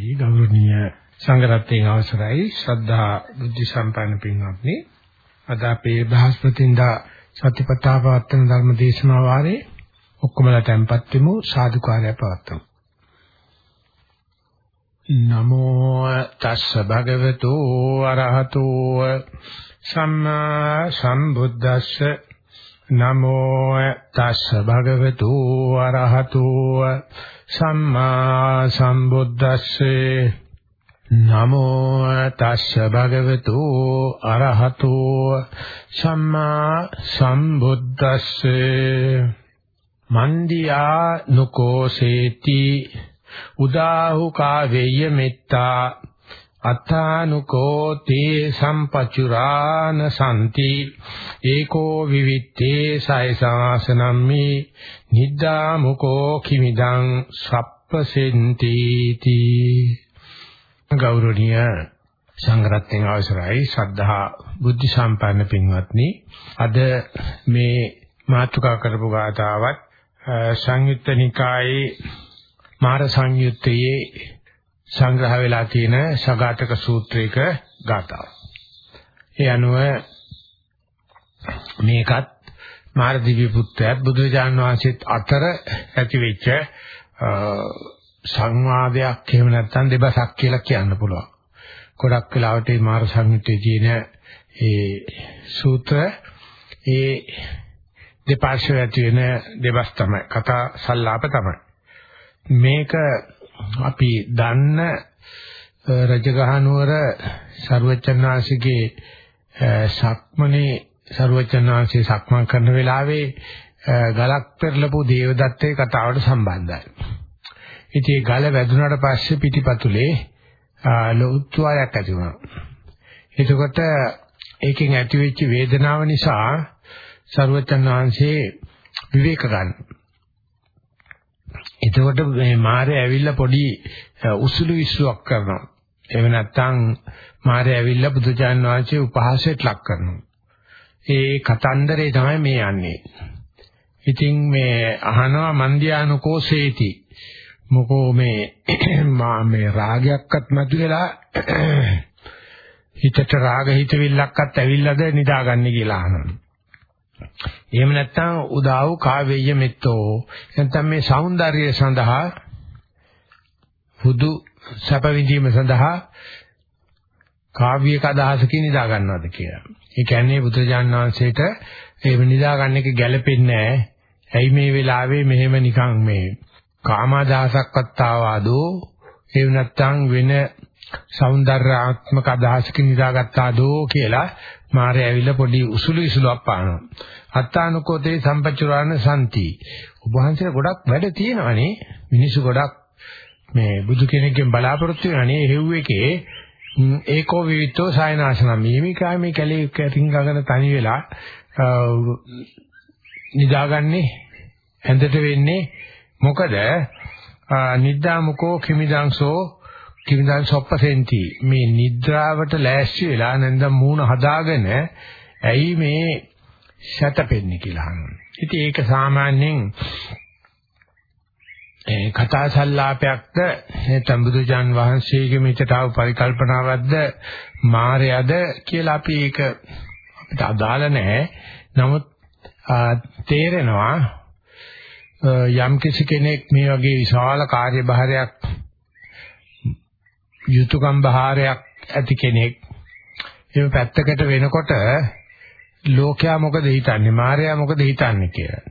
අවසරයි. ගෞරවනීය සංඝරත්නයේ අවසරයි. ශ්‍රද්ධා බුද්ධ සම්පන්න පින්වත්නි. අද අපේ බ්‍රහස්පතින්දා සතිපතා පවත්වන ධර්ම දේශනා වාරේ ඔක්කොමලා tempත් වෙමු. සාදුකාරය පවත්වමු. නමෝ තස්ස භගවතු අරහතෝ. සම්මා සම්බුද්දස්ස. නමෝ තස්ස භගවතු අරහතෝ. සම්මා සම්බුද්දස්සේ නමෝ තස්ස භගවතු අරහතෝ සම්මා සම්බුද්දස්සේ මන්දියා නුකෝසේති උදාහු කාවේය මෙත්තා අත්තානුකෝ තේ සම්පචුරාන සම්ති ඒකෝ විවිත්තේ සයසාසනම්මි නිද්දාමුකෝ කිමිදං සප්පසෙන්ති තී ගෞරවනීය සංඝරත්නයේ අවසරයි. ශ්‍රද්ධා බුද්ධ සම්පන්න පින්වත්නි. අද මේ මාතුකා කරපු ගාතාවත් සංයුත්ත නිකායේ මාර සංයුත්තයේ සංග්‍රහ වෙලා තියෙන සගතක සූත්‍රයක ගාතාව. ඒ අනුව මේකත් මාරදිව්‍ය පුත්‍රයාත් බුදුරජාන් වහන්සේත් අතර ඇතිවෙච්ච සංවාදයක් එහෙම නැත්නම් දෙබසක් කියලා කියන්න පුළුවන්. ගොඩක් වෙලාවට මේ මාර සංයුත්තේ තියෙන ඒ සූත්‍ර ඒ දෙපාර්ශ්ව ඇති වෙන දෙබස් තමයි කතා සල්ලාප තමයි. මේක අපි දන්න රජගහනුවර ਸਰවචන්නාංශිකේ සක්මනේ සරුවචන් වහන්සේ සක්මන් කරන වෙලාවේ ගලක් පෙරලපු දේවදත්තේ කතාවට සම්බන්ධයි. ඉතින් ගල වැදුනට පස්සේ පිටිපතුලේ ලොකුත්වයක් ඇති වුණා. එතකොට ඒකෙන් ඇතිවෙච්ච වේදනාව නිසා සරුවචන් වහන්සේ විවේක ගන්න. එතකොට මේ මාරය ඇවිල්ලා පොඩි උසුළු විශ්වක් කරනවා. එහෙම නැත්නම් මාරය ඇවිල්ලා බුදුචාන් වහන්සේ උපහාසයට ලක් කරනවා. ඒ කතන්දරේ තමයි මේ යන්නේ. ඉතින් මේ අහනවා මන්දියානුකෝසේති. මොකෝ මේ මා මේ රාගයක්වත් මතුවලා හිතට රාග හිතවිල්ලක්වත් ඇවිල්ලාද නිදාගන්නේ කියලා අහනවා. එහෙම නැත්නම් උදා වූ කාවේය මෙත්තෝ නැත්නම් මේ సౌందර්යය සඳහා හුදු සැප විඳීම සඳහා කාව්‍යක අදහසකින් නිදා ගන්නවද කියලා. ඒ කියන්නේ බුදුරජාණන් වහන්සේට ඒ නිදා ගන්න එක ගැළපෙන්නේ නැහැ. ඇයි මේ වෙලාවේ මෙහෙම නිකන් මේ කාමාදාසක්වත් ආවාදෝ ඒ නැත්තම් වෙන సౌందర్యාත්මක අදහසකින් නිදාගත්තාදෝ කියලා මාරය ඇවිල්ලා පොඩි උසුළු ඉසුලක් පානවා. අත්තානුකෝතේ සම්පච්චුරාණ සම්ති. ඔබ වහන්සේට ගොඩක් වැඩ තියෙනවනේ. මිනිස්සු ගොඩක් මේ බුදු කෙනෙක්ගෙන් බලාපොරොත්තු වෙනනේ හෙව් එකේ ඒකෝ විවිතෝ සායනාසන මේමිකා මේ කැලේ කැටින් තනි වෙලා නිදාගන්නේ ඇඳට වෙන්නේ මොකද නිද්දාමුකෝ කිමිදංසෝ කිමිදං සොප්පසෙන්ති මේ නිද්‍රාවට ලෑස්ති වෙලා නැන්ද මූණ හදාගෙන ඇයි මේ සැතපෙන්නේ කියලා අහනවා. ඉතින් ඒක සාමාන්‍යයෙන් ඒ කතා සංලාපයක්ද නැත්නම් බුදුජාන් වහන්සේගේ මෙතට ආව පරිකල්පනාවක්ද මායයද කියලා අපි ඒක අපිට අදාළ නැහැ. නමුත් තේරෙනවා යම් කිසි කෙනෙක් මේ වගේ විශාල කාර්යභාරයක් යුතුයකම් බහාරයක් ඇති කෙනෙක් එහෙම පැත්තකට වෙනකොට ලෝකයා මොකද හිතන්නේ මායя මොකද හිතන්නේ කියලා.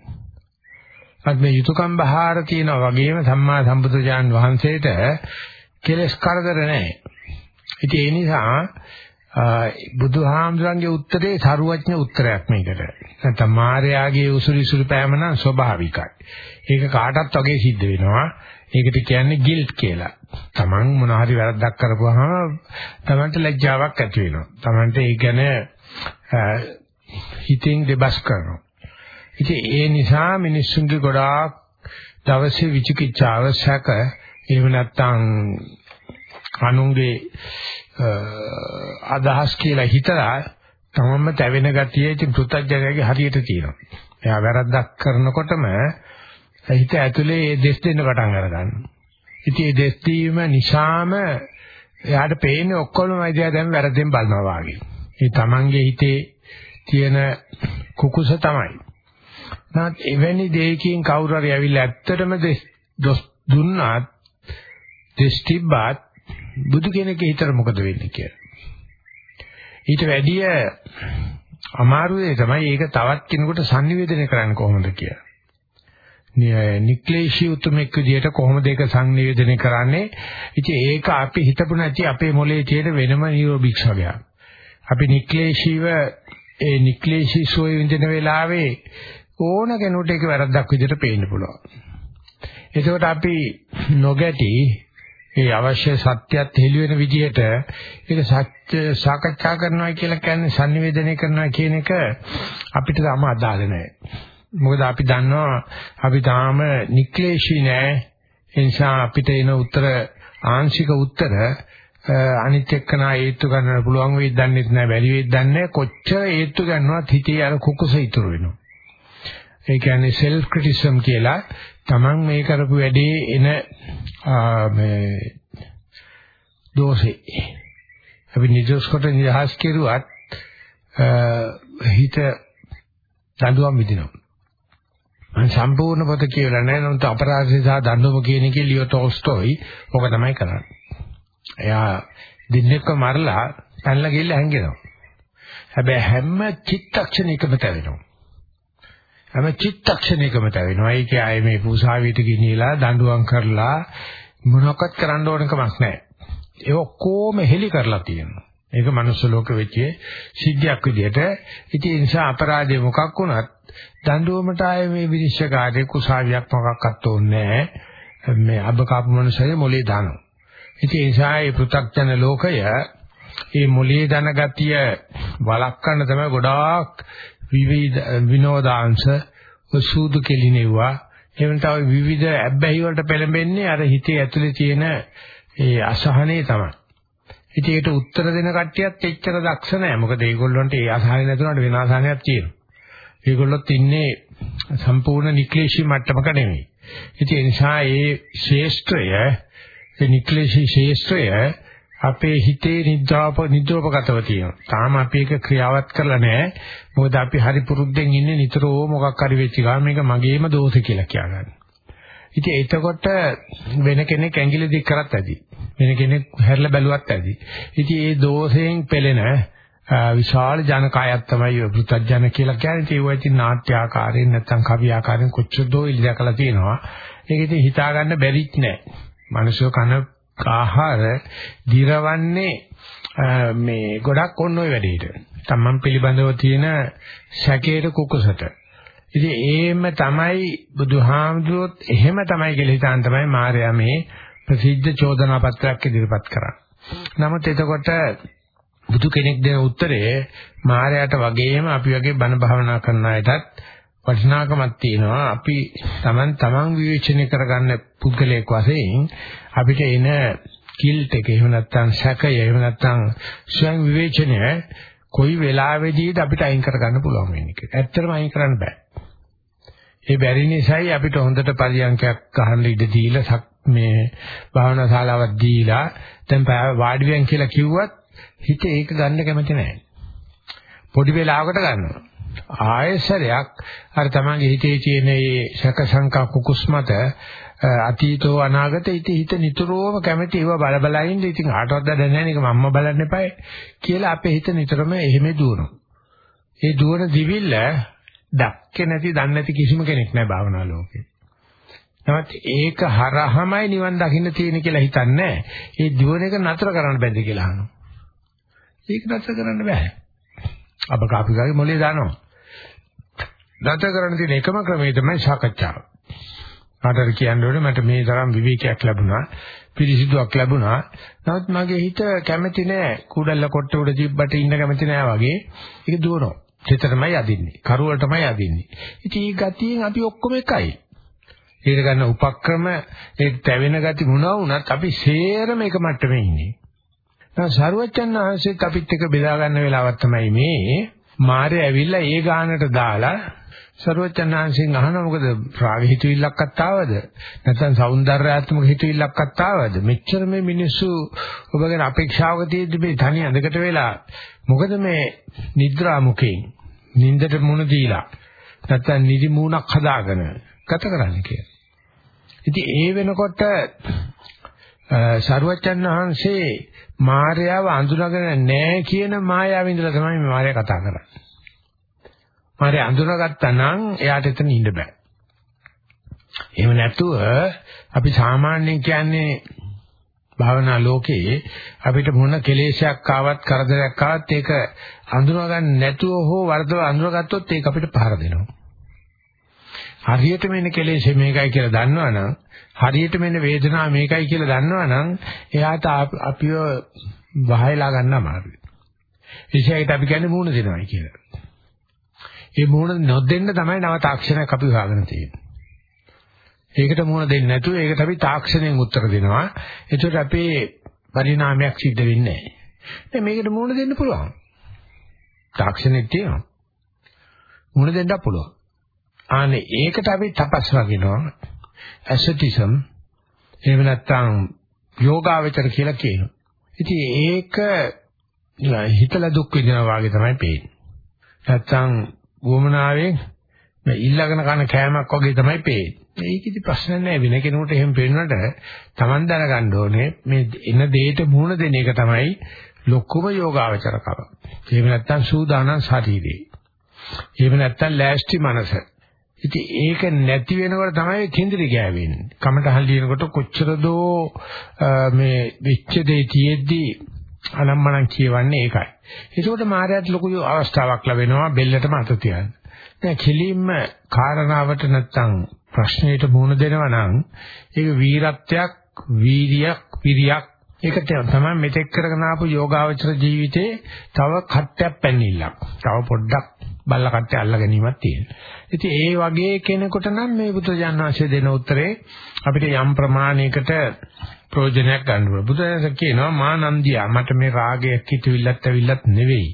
අත් මේ යුතුයකම් බහාර තියෙනවා වගේම සම්මා සම්බුදුජාන් වහන්සේට කෙලස් කරදර නැහැ. ඉතින් ඒ නිසා බුදුහාමුදුරන්ගේ උත්තරේ සරුවඥ උත්තරයක් මේකට. නැත්නම් මායාගේ උසුලි සුළු පෑම නම් ස්වභාවිකයි. ඒක කාටත් වගේ සිද්ධ වෙනවා. ඒකට කියන්නේ ගිල්ට් කියලා. Taman මොන හරි වැරද්දක් කරපුවාම Tamanට ලැජ්ජාවක් ඇති වෙනවා. Tamanට ඒ ගැන හිතින් දෙබස් කරනවා. ඉතින් ඒ නිසා මිනිස්සුන්ගේ ගොඩාක් දවසේ විචිකිච්ඡාව සැක එහෙම නැත්නම් අනුන්ගේ අදහස් කියලා හිතලා තමන්ම තැවෙන ගතිය ඉතින් පෘථජ්ජනගේ හරියට තියෙනවා. එයා වැරද්දක් කරනකොටම හිත ඇතුලේ ඒ දෙස් දෙන්න පටන් අරගන්නවා. ඉතින් ඒ දෙස්තීම නිසාම එයාට පේන්නේ ඔක්කොම අයිතිය දැන් වැරදෙන් බලනවා වගේ. ඒ තමන්ගේ හිතේ තියෙන කුකුස තමයි. නමුත් එවැනි දෙයකින් කවුරු හරි ඇවිල්ලා ඇත්තටම දොස් දුන්නාත් දෙස්තිබ්බත් බුදු කෙනෙක්ගේ හිතට මොකද වෙන්නේ කියලා. ඊට වැඩිය අමාරු දේ තමයි ඒක තවත් කෙනෙකුට sannivedana කරන්න කොහොමද කියලා. නික්ලේශී උතුමෙක් විදියට කොහොමද ඒක සංනිවේදනය කරන්නේ? ඉතින් ඒක අපි හිතපු නැති අපේ මොලේ තියෙන වෙනම නියෝබික්ස් වගේ. අපි නික්ලේශීව ඒ නික්ලේශී සෝය විඳින වෙලාවේ ඕන කෙනෙකුට ඒක වැරද්දක් විදියට පේන්න පුළුවන්. එතකොට අපි නොගැටි ඒ අවශ්‍ය සත්‍යයත් හෙළි වෙන විදිහට ඒක සත්‍ය සාකච්ඡා කරනවා කියලා කියන්නේ sannivedanaya කරනවා කියන එක අපිට තාම අදාළ නැහැ. මොකද අපි දන්නවා අපි තාම නික්ලේශී නෑ. ඒ නිසා අපිට එන උත්තර ආංශික උත්තර අනිත් එක්කනා ඒත්තු ගන්න පුළුවන් වෙයිද දන්නේ නැහැ බැරි වෙයිද දන්නේ කොච්චර ඒත්තු ගන්නවත් හිතේ අර කුකුස ඉතුරු වෙනවා. ඒ කියන්නේ self criticism කියලා Taman මේ කරපු වැඩේ එන මේ දෝෂේ අපි නිදොස් කොට නිදහස් කෙරුවත් හිත දඬුවම් විදිනවා. මම සම්පූර්ණ පොත කියලා නැහැ නමුත් අපරාධය සහ දඬුවම කියන එකේ ලියෝ ටෝල්ස්ටෝයි ඕක තමයි කරන්නේ. එයා දින්නෙක මරලා පැනලා ගිහලා හැංගෙනවා. හැබැයි හැම චිත්තක්ෂණයකම තැවෙනවා. හැම චිත්තක්ෂණයකම තැවෙනවා. ඒක ආයේ මේ පූසාවියට ගෙනියලා දඬුවම් කරලා මොනවක්වත් කරන්න ඕන කමක් නැහැ. ඒ ඔක්කොම හෙලි කරලා තියෙනවා. ඒක මනුස්ස ලෝක වෙච්ච සිද්ධියක් විදිහට. ඉතින් ඒ නිසා අපරාධය මොකක් වුණත් දඬුවමට ආයේ මේ විනිශ්චයකාරී කුසාවියක් මොකක්වත් ඕනේ නැහැ. මේ අබ කාපු මනුස්සය මොලේ දානවා. ඉතින් ඒ නිසා මේ පෘථග්ජන ලෝකය මේ මොලේ දන ගතිය වළක්වන්න තමයි ගොඩාක් විවිධ විනෝදාංශ සූදු කෙලිනෙව්වා එහෙම තව විවිධ ඇබ්බැහි වලට පෙළඹෙන්නේ අර හිතේ ඇතුලේ තියෙන ඒ අසහනේ තමයි. ඉතින් ඒකට උත්තර දෙන කට්ටියත් එච්චර දක්ෂ නැහැ. මොකද ඒගොල්ලොන්ට ඒ අසහනේ නැතුනට වෙන අසහනයක් තියෙනවා. ඒගොල්ලොත් ඉන්නේ සම්පූර්ණ නික්ලේශී මට්ටමක නෙමෙයි. ඉතින් ඒ නිසා ඒ ශේෂ්ත්‍රය ඒ නික්ලේශී ශේෂ්ත්‍රය අපේ හිතේ නිද්‍රාප නිද්‍රෝපගතව තියෙනවා. තාම අපි ඒක ක්‍රියාවත් කරලා නැහැ. මොකද අපි හරි පුරුද්දෙන් ඉන්නේ නිතරම මොකක් හරි වෙච්ච ගමන් මේක මගේම දෝෂ කියලා කියගන්න. ඉතින් එතකොට වෙන කෙනෙක් ඇඟිලි දික් කරත් ඇති. වෙන කෙනෙක් හැරලා බැලුවත් ඇති. ඉතින් ඒ දෝෂයෙන් පෙළෙන විශාල ජනකායක් තමයි වෘතජන කියලා කියන්නේ. ඒ වගේ නාට්‍ය ආකාරයෙන් නැත්නම් කවි ආකාරයෙන් කොච්චර දෝ ඉලියකලා තියෙනවා. ඒක ඉතින් හිතා ගන්න බැරිත් නෑ. මිනිස්සු කන ආහාර දිරවන්නේ මේ ගොඩක් ඔන්න ඔය වැඩේට. තමන් පිළිබඳව තියෙන සැකේට කුකුසට. ඉතින් ඒම තමයි බුදුහාමුදුරුවොත් එහෙම තමයි කියලා හිතාන් තමයි මාර්යා මේ ප්‍රසිද්ධ චෝදනා පත්‍රයක් ඉදිරිපත් කරන්නේ. නමුත් එතකොට බුදු කෙනෙක් දෙන උත්තරේ මායයට වගේම අපි වගේ බණ භාවනා කරන අයටත් වටිනාකමක් තියෙනවා අපි Taman taman විවේචනය කරගන්න පුද්ගලයෙක් වශයෙන් අපිට එන කිල්ට් එක එහෙම නැත්නම් සැකය එහෙම නැත්නම් ස්වයං විවේචනය කොයි වෙලාවෙදීද අපිට අයින් කරගන්න පුළුවන් වෙන්නේ කියලා. ඇත්තටම අයින් කරන්න බෑ. ඒ බැරි නිසායි අපිට හොඳට පරියන්කයක් ගහන්න ඉඩ දීලා මේ භාවනා ශාලාවක් දීලා දැන් වාඩි වෙන් කියලා කිව්වත් හිත ඒක ගන්න කැමති නැහැ. පොඩි වෙලාවකට ගන්නවා. ආයසරයක් අර තමන්ගේ හිතේ තියෙන මේ සැක සංකා කුකුස් මත අතීතෝ අනාගතේ ඉති හිත නිතරම කැමති ඒවා බල බල ඉන්න ඉතින් ආටවත් දැනන්නේ නැහැ නේද මම්ම බලන්න එපායි කියලා අපේ හිත නිතරම එහෙම දුවනවා. ඒ දුවන දිවිල්ල දැක්කේ නැති දන්නේ නැති කිසිම කෙනෙක් නැහැ භාවනා ලෝකේ. නමුත් ඒක හරහමයි නිවන් දකින්න තියෙන කියලා හිතන්නේ ඒ දුවන එක නතර කරන්න බැද්ද කියලා අහනවා. ඒක නතර කරන්න බෑ. අප කාපිකාගේ මොලේ දානවා. නතර කරන්න තියෙන එකම ක්‍රමය තමයි සාකච්ඡාව. කාටද කියන්න ඕනේ මට මේ තරම් විවේකයක් ලැබුණා, පිරිසිදුවක් ලැබුණා. නමුත් මගේ හිත කැමති නෑ කුඩල්ල කොට්ට උඩ තිබ්බට ඉන්න කැමති නෑ වගේ. ඒක දුවනවා. චිතරමයි අදින්නේ. කරුවලටමයි අදින්නේ. ඉතින් මේ ගතියෙන් අපි ඔක්කොම එකයි. ඊට ගන්න උපක්‍රම ඒ තැවෙන ගති මොනවා වුණත් අපි සේරම එක මට්ටමේ ඉන්නේ. දැන් සරුවච්චන් ආංශෙත් අපිත් එක බෙදා ගන්න වෙලාවක් තමයි මේ. මාරේ ඇවිල්ලා ඒ ගානට දාලා සරුවච්චන් ආංශෙන් අහන මොකද රාග හිතවිල්ලක්වත් ආවද? නැත්නම් సౌందర్యාත්මක හිතවිල්ලක්වත් ආවද? මෙච්චර මේ මිනිස්සු ඔබ ගැන අපේක්ෂාවක තියෙද්දි මේ තනි අඳකට වෙලා මොකද මේ නිද්‍රා මුකෙන් නින්දට මුණ දීලා නැත්නම් නිදි මූණක් හදාගෙන ගත කරන්නේ කියලා. ඉතින් ඒ වෙනකොට සරුවච්චන් වහන්සේ මායාව අඳුනගෙන නැහැ කියන මායාව ඉඳලා තමයි මේ මායාව කතා කරන්නේ. මායාව අඳුනගත්තා නම් එයාට එතන ඉන්න බෑ. එහෙම නැතුව අපි සාමාන්‍යයෙන් කියන්නේ භාවනා ලෝකේ අපිට මොන කෙලෙසයක් ආවත් කරදරයක් ආවත් ඒක අඳුනගන්න නැතුව හෝ වර්ධව අඳුනගත්තොත් ඒක අපිට පහර දෙනවා. හරියට මෙන්න කෙලෙසේ මේකයි කියලා දන්නවනම් හරියට මෙන්න වේදනාව මේකයි කියලා දන්නවනම් එයාට අපිව වහයලා ගන්න අමාරුයි. විශේෂයට අපි කියන්නේ මූණ දෙනවයි කියලා. ඒ මූණ නොදෙන්න තමයි නව තාක්ෂණයක් අපි හොයාගෙන තියෙන්නේ. ඒකට මූණ දෙන්නේ නැතුව ඒකට අපි තාක්ෂණයෙන් උත්තර දෙනවා. ඒකට අපේ පරිණාමයක් සිද්ධ වෙන්නේ නැහැ. මේකට මූණ දෙන්න පුළුවන්. තාක්ෂණෙත් තියෙනවා. මූණ දෙන්නත් පුළුවන්. ආනේ ඒකට අපි තපස් වගිනවා. ඇසටිසම් එහෙම නැත්නම් යෝගාවචර කියලා කියනවා. ඉතින් ඒක හිතලා දුක් විඳිනවා වගේ තමයි පේන්නේ. නැත්නම් වොමනාවෙන් මේ ඊළඟන කන කෑමක් වගේ තමයි පේන්නේ. ඒක ඉති ප්‍රශ්න නැහැ වෙන කෙනෙකුට එහෙම පේනකොට Taman දැනගන්න ඕනේ මේ එන දෙයට මුහුණ දෙන එක තමයි ලොකුම යෝගාවචරකම. එහෙම නැත්නම් සූදානම් ශරීරේ. එහෙම නැත්නම් ලෑස්ති මනස. ඉතින් ඒක නැති වෙනකොට තමයි කෙන්දිරි ගෑවෙන්නේ. කමටහල් ලියනකොට කොච්චර දෝ මේ විච්ඡ දෙය තියෙද්දි අනම්මනම් කියවන්නේ ඒකයි. ඒකෝට මායයට ලොකු අවස්ථාවක් ලැබෙනවා බෙල්ලටම අත තියන්න. දැන් කෙලින්ම කාරණාවට නැත්තම් ප්‍රශ්නෙට මුහුණ දෙනවා නම් ඒක වීරත්වයක්, වීරියක්, පිරියක් ඒක තමයි මෙතෙක් කරගෙන ආපු යෝගාවචර ජීවිතේ තව කට්ටයක් පැන්නිල්ලක්. තව පොඩ්ඩක් බල්ල කට්ටය අල්ලා ගැනීමක් තියෙනවා. ඉතින් ඒ වගේ කෙනෙකුට නම් මේ බුදුරජාණන් වහන්සේ දෙන උත්තරේ අපිට යම් ප්‍රමාණයකට ප්‍රයෝජනයක් ගන්න ඕනේ. බුදුරජාණන් කියනවා මානන්දියා මට මේ රාගය කිතුවිල්ලත් ඇවිල්ලත් නෙවෙයි.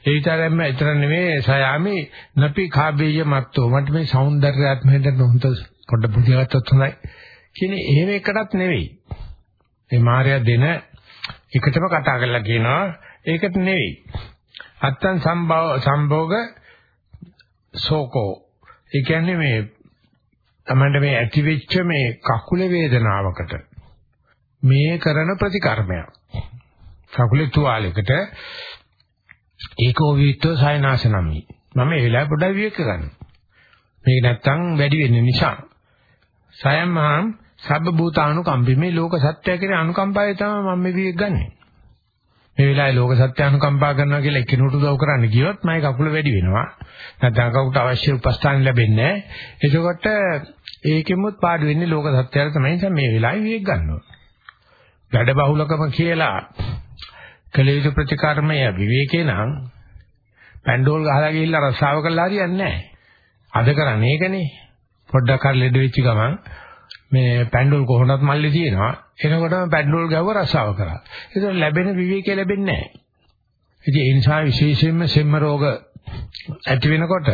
ඒ විතරක්ම ඊතර නෙවෙයි සයාමි නපි කාබේය මත්තෝ මට මේ సౌందర్యාත්මයට නොහොත පොඩ බුදියාගත්තත් හොඳයි. කියන්නේ එහෙම එකටත් නෙවෙයි. මේ මායя දෙන එකටම කතා කරලා කියනවා ඒකට නෙවෙයි. අත්තන් සම්භව සම්භෝග සෝකෝ ඒ කියන්නේ මේ තමයි මේ ඇතිවෙච්ච මේ කකුල වේදනාවකට මේ කරන ප්‍රතිකර්මයක්. කකුලේ තුවාලයකට ඒකෝ විත්තෝ සයනාසනමි. මම ඒ වෙලාවේ පොඩ්ඩක් විවේක ගන්න. මේක නැත්තම් වැඩි වෙන්න නිසා. සයම්හම් සබ්බ භූතානුකම්පි මේ ලෝක සත්‍යය කියන අනුකම්පාවයි තමයි මම මේ විවේක ගන්නෙ. මේ වෙලාවේ ලෝක සත්‍ය අනුකම්පා කරනවා කියලා එකිනෙකට උදව් කරන්න ගියොත් මගේ කකුල වැඩි වෙනවා. නැත්නම් කකුලට අවශ්‍ය උපස්ථාන ලැබෙන්නේ නැහැ. එතකොට ඒකෙමුත් පාඩු වෙන්නේ ලෝක සත්‍යයට තමයි මේ වෙලාවේ විවේක ගන්නවා. වැඩ බහුලකම කියලා කලේජ ප්‍රතිකර්මය විවේකේ නම් පැන්ඩෝල් ගහලා ගිහිල්ලා රස්සාව කළා හරියන්නේ නැහැ. අද කරන්නේ ඒකනේ. පොඩ්ඩක් හරි ලෙඩ වෙච්ච ගමන් මේ පැන්ඩෝල් කොහොමවත් මල්ලේ තියෙනවා. එනකොටම පැන්ඩෝල් ගැව්ව රස්සාව කරා. ඒක ලැබෙන විවේකේ ලැබෙන්නේ නැහැ. ඉතින් ඒ නිසා විශේෂයෙන්ම සෙම්ම රෝග ඇති වෙනකොට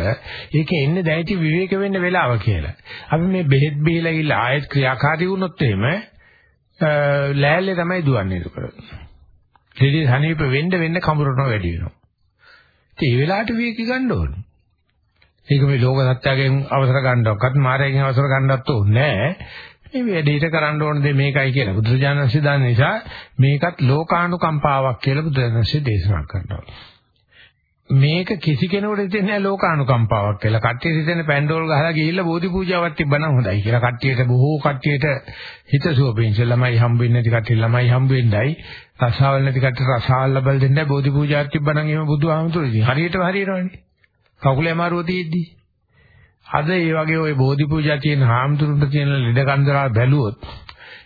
ඒක එන්නේ දැයිටි විවේක වෙන්න වෙලාව කියලා. අපි මේ බෙහෙත් බීලා ඉල්ල ආයෙත් ක්‍රියාකාරී වුණොත් එහෙම ලෑල්ලේ තමයි දුවන්නේ ඒක. දෙලි සනීප වෙන්න වෙන්න කඹරනවා වැඩි වෙනවා. ඉතින් ඒ වෙලාවට විවේක ගන්න ඕනේ. ඒක මේ ලෝක සත්‍යයෙන් අවසර ගන්නවක්වත් මායයෙන් අවසර ගන්නවත් ඕනේ නැහැ. මේ වැඩේට කරන්න ඕන දේ මේකයි කියලා බුදුරජාණන්සේ දන්න නිසා මේකත් ලෝකානුකම්පාවක් කියලා බුදුරජාණන්සේ දේශනා කරනවා. මේක කිසි කෙනෙකුට හිතෙන්නේ නැහැ ලෝකානුකම්පාවක් කියලා. කට්ටිය හිතෙන පැන්ඩෝල් ගහලා ගිහිල්ලා බෝධි පූජාවක් තිබ්බනම් හොඳයි කියලා. කට්ටියට බොහෝ කට්ටියට හිතසුව පිංස ළමයි හම්බ වෙන්නේ නැති කට්ටිය ළමයි හම්බ වෙන්නයි. රසාවල් නැති කට්ටියට රසාවල් ලබල් දෙන්නයි බෝධි පූජාවක් තිබ්බනම් එහෙම බුදුහාමුදුරුවෝ ඉතින් හරියටම හරියනවනේ. කකුලේ අමාරුව තියෙද්දී. අද ඒ වගේ ওই බෝධි පූජා තියෙන හාමුදුරුන්ට තියෙන ලෙඩ කන්දරා බැලුවොත්